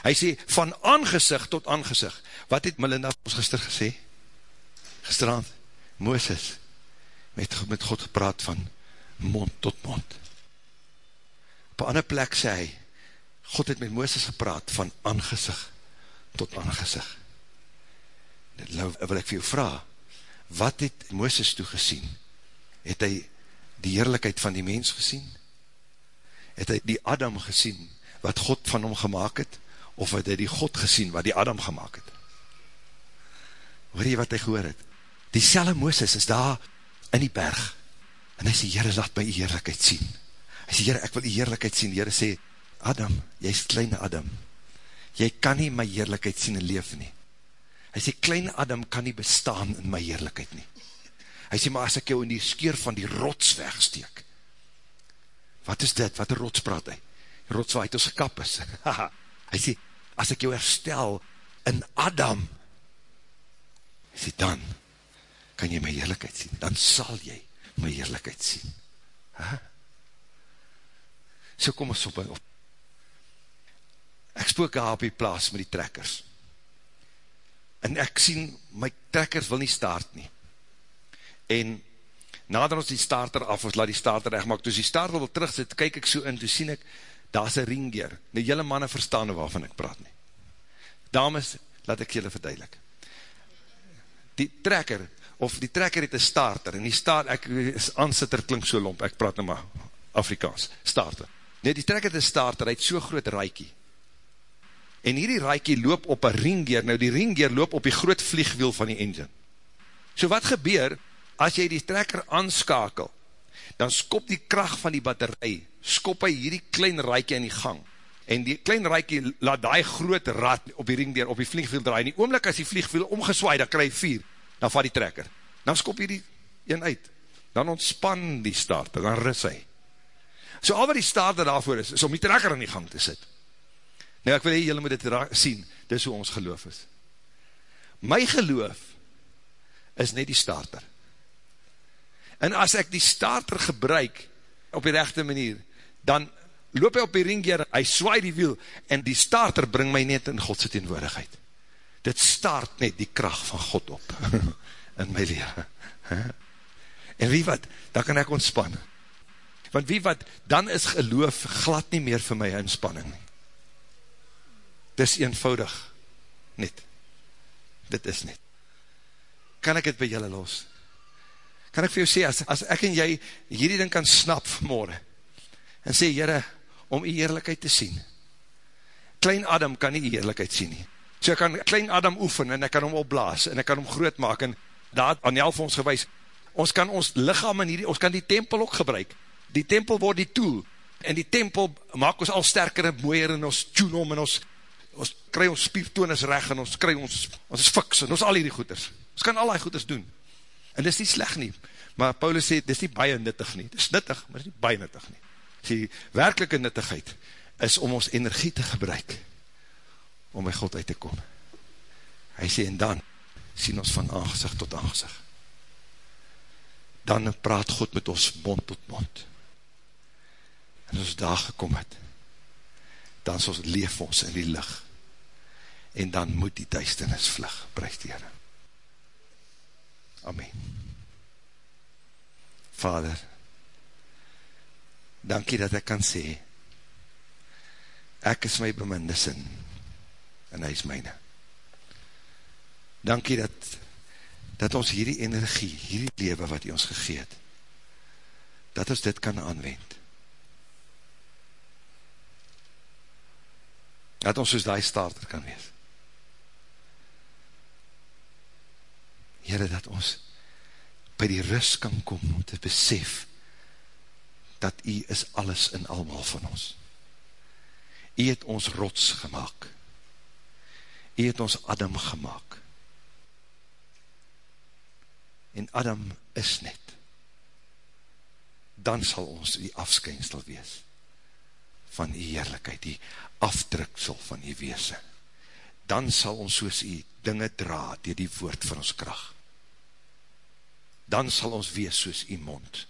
Hy sê, van aangezicht tot aangezicht. Wat het Melinda ons gister gesê? Gisterand, Mooses, met, met God gepraat van mond tot mond. Op een ander plek sê hy, God het met Mooses gepraat van aangezicht tot aangezicht. Dit wil ek vir jou vraag, wat het Mooses toegesien? Het hy die heerlijkheid van die mens gesien? Het hy die Adam gesien, wat God van hom gemaakt het, of het hy die God gesien, wat die Adam gemaakt het? Hoor jy wat hy gehoor het? Die selle Mooses is daar in die berg, en hy sê, Heere, laat my die heerlijkheid sien. Hy sê, Heere, ek wil die heerlijkheid sien. Heere sê, Adam, jy is kleine Adam. Jy kan nie my heerlijkheid sien en leef nie. Hy sê, kleine Adam kan nie bestaan in my heerlijkheid nie. Hy sê, maar as ek jou in die skeer van die rots wegsteek, wat is dit? Wat een rots praat hy? Rots waar uit ons gekap is. [LAUGHS] hy sê, as ek jou herstel in Adam, hy sê, dan kan jy my heerlijkheid sien. Dan sal jy my heerlijkheid sien. Ha? So kom ons op op. Ek spook daar op die plaas met die trekkers. En ek sien, my trekkers wil nie staart nie. En nader ons die starter af, ons laat die starter recht maak, dus die starter wil terugzit, kyk ek so in, toe sien ek, daar is een ringgeer. Nou, jylle manne verstaan nou waarvan ek praat nie. Dames, laat ek jylle verduidelik. Die trekker, of die trekker het een starter, en die starter, ek is aansitter, klink so lomp, ek praat nou maar Afrikaans, starter. Nee, die trekker het een starter, hy het so groot raikie. En hierdie raikie loop op een ringgeer, nou die ringgeer loop op die groot vliegwiel van die engine. So wat gebeur, as jy die trekker aanskakel, dan skop die kracht van die batterij, skop hy hierdie klein raikie in die gang, en die klein raikie laat die groot rad op die ringgeer, op die vliegwiel draai, en die oomlik as die vliegwiel omgeswaai, dan krijg vier, dan vat die trekker, dan skop jy die een uit, dan ontspan die starter, dan ris hy. So al wat die starter daarvoor is, is om die trekker in die gang te sit. Nou ek wil hee, jylle moet dit sien, dis hoe ons geloof is. My geloof is net die starter. En as ek die starter gebruik op die rechte manier, dan loop hy op die ringgeer, hy swaai die wiel, en die starter bring my net in Godse teenwoordigheid. Dit start net die kracht van God op [LAUGHS] in my leven. En wie wat, dan kan ek ontspannen. Want wie wat, dan is geloof glad nie meer vir my inspanning nie. Dis eenvoudig, net. Dit is net. Kan ek het by julle los? Kan ek vir jou sê, as, as ek en jy hierdie ding kan snap vanmorgen, en sê, jyre, om die eerlijkheid te sien, klein Adam kan nie die eerlijkheid sien nie. So ek kan klein Adam oefen, en ek kan hom opblaas, en ek kan hom groot maak, en daar aan jou vir ons gewys, ons kan ons lichaam in hierdie, ons kan die tempel ook gebruik, die tempel word die tool, en die tempel maak ons al sterker en mooier, en ons tune om, en ons, ons kry ons spiertonis reg, en ons kry ons, ons is fiks, en ons al hierdie goeders, ons kan al die goeders doen, en dis nie sleg nie, maar Paulus sê, dis nie baie nuttig nie, dis nuttig, maar dis nie baie nuttig nie, die werkelike nuttigheid, is om ons energie te gebruik, om by God uit te kom, hy sê, en dan, sien ons van aangezicht tot aangezicht, dan praat God met ons mond tot mond, en ons daar gekom het, dan is ons leef ons in die licht, en dan moet die duisternis vlug, prijs die Heere. Amen. Vader, dankie dat ek kan sê, ek is my beminde sin, en hy is myne. Dankie dat, dat ons hierdie energie, hierdie lewe wat hy ons gegeet, dat ons dit kan aanwend. dat ons soos die starter kan wees. Heren, dat ons by die rust kan kom om te besef dat u is alles in almal van ons. U het ons rots gemaakt. U het ons Adam gemaakt. En Adam is net. Dan sal ons die afskynsel wees van die heerlijkheid, die afdruksel van die weese. Dan sal ons soos die dinge dra, dier die woord van ons kracht. Dan sal ons wees soos die mond.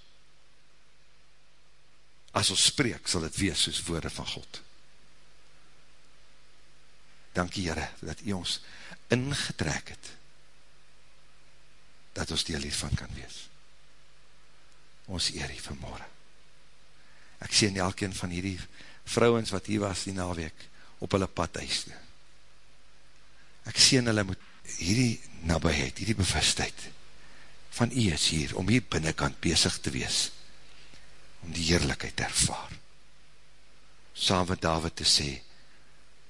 As ons spreek, sal het wees soos woorde van God. Dankie Heere, dat u ons ingetrek het, dat ons deel hiervan kan wees. Ons eer hier vanmorgen. Ek sien elkeen van hierdie vrouwens wat hier was die naweek, op hulle pad huis. Ek sien hulle moet hierdie nabijheid, hierdie bewustheid, van u is hier, om hier binnenkant bezig te wees, om die heerlijkheid te ervaar. Saam met David te sê,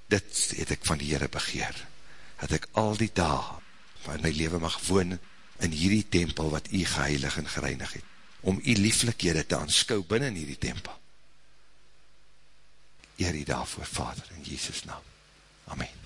dit het ek van die Heere begeer, dat ek al die dag in my leven mag woon, in hierdie tempel wat u geheilig en gereinig het, om u lieflikhede te aanskou binnen hierdie tempel. Eer u daarvoor, Vader, in Jesus naam. Amen.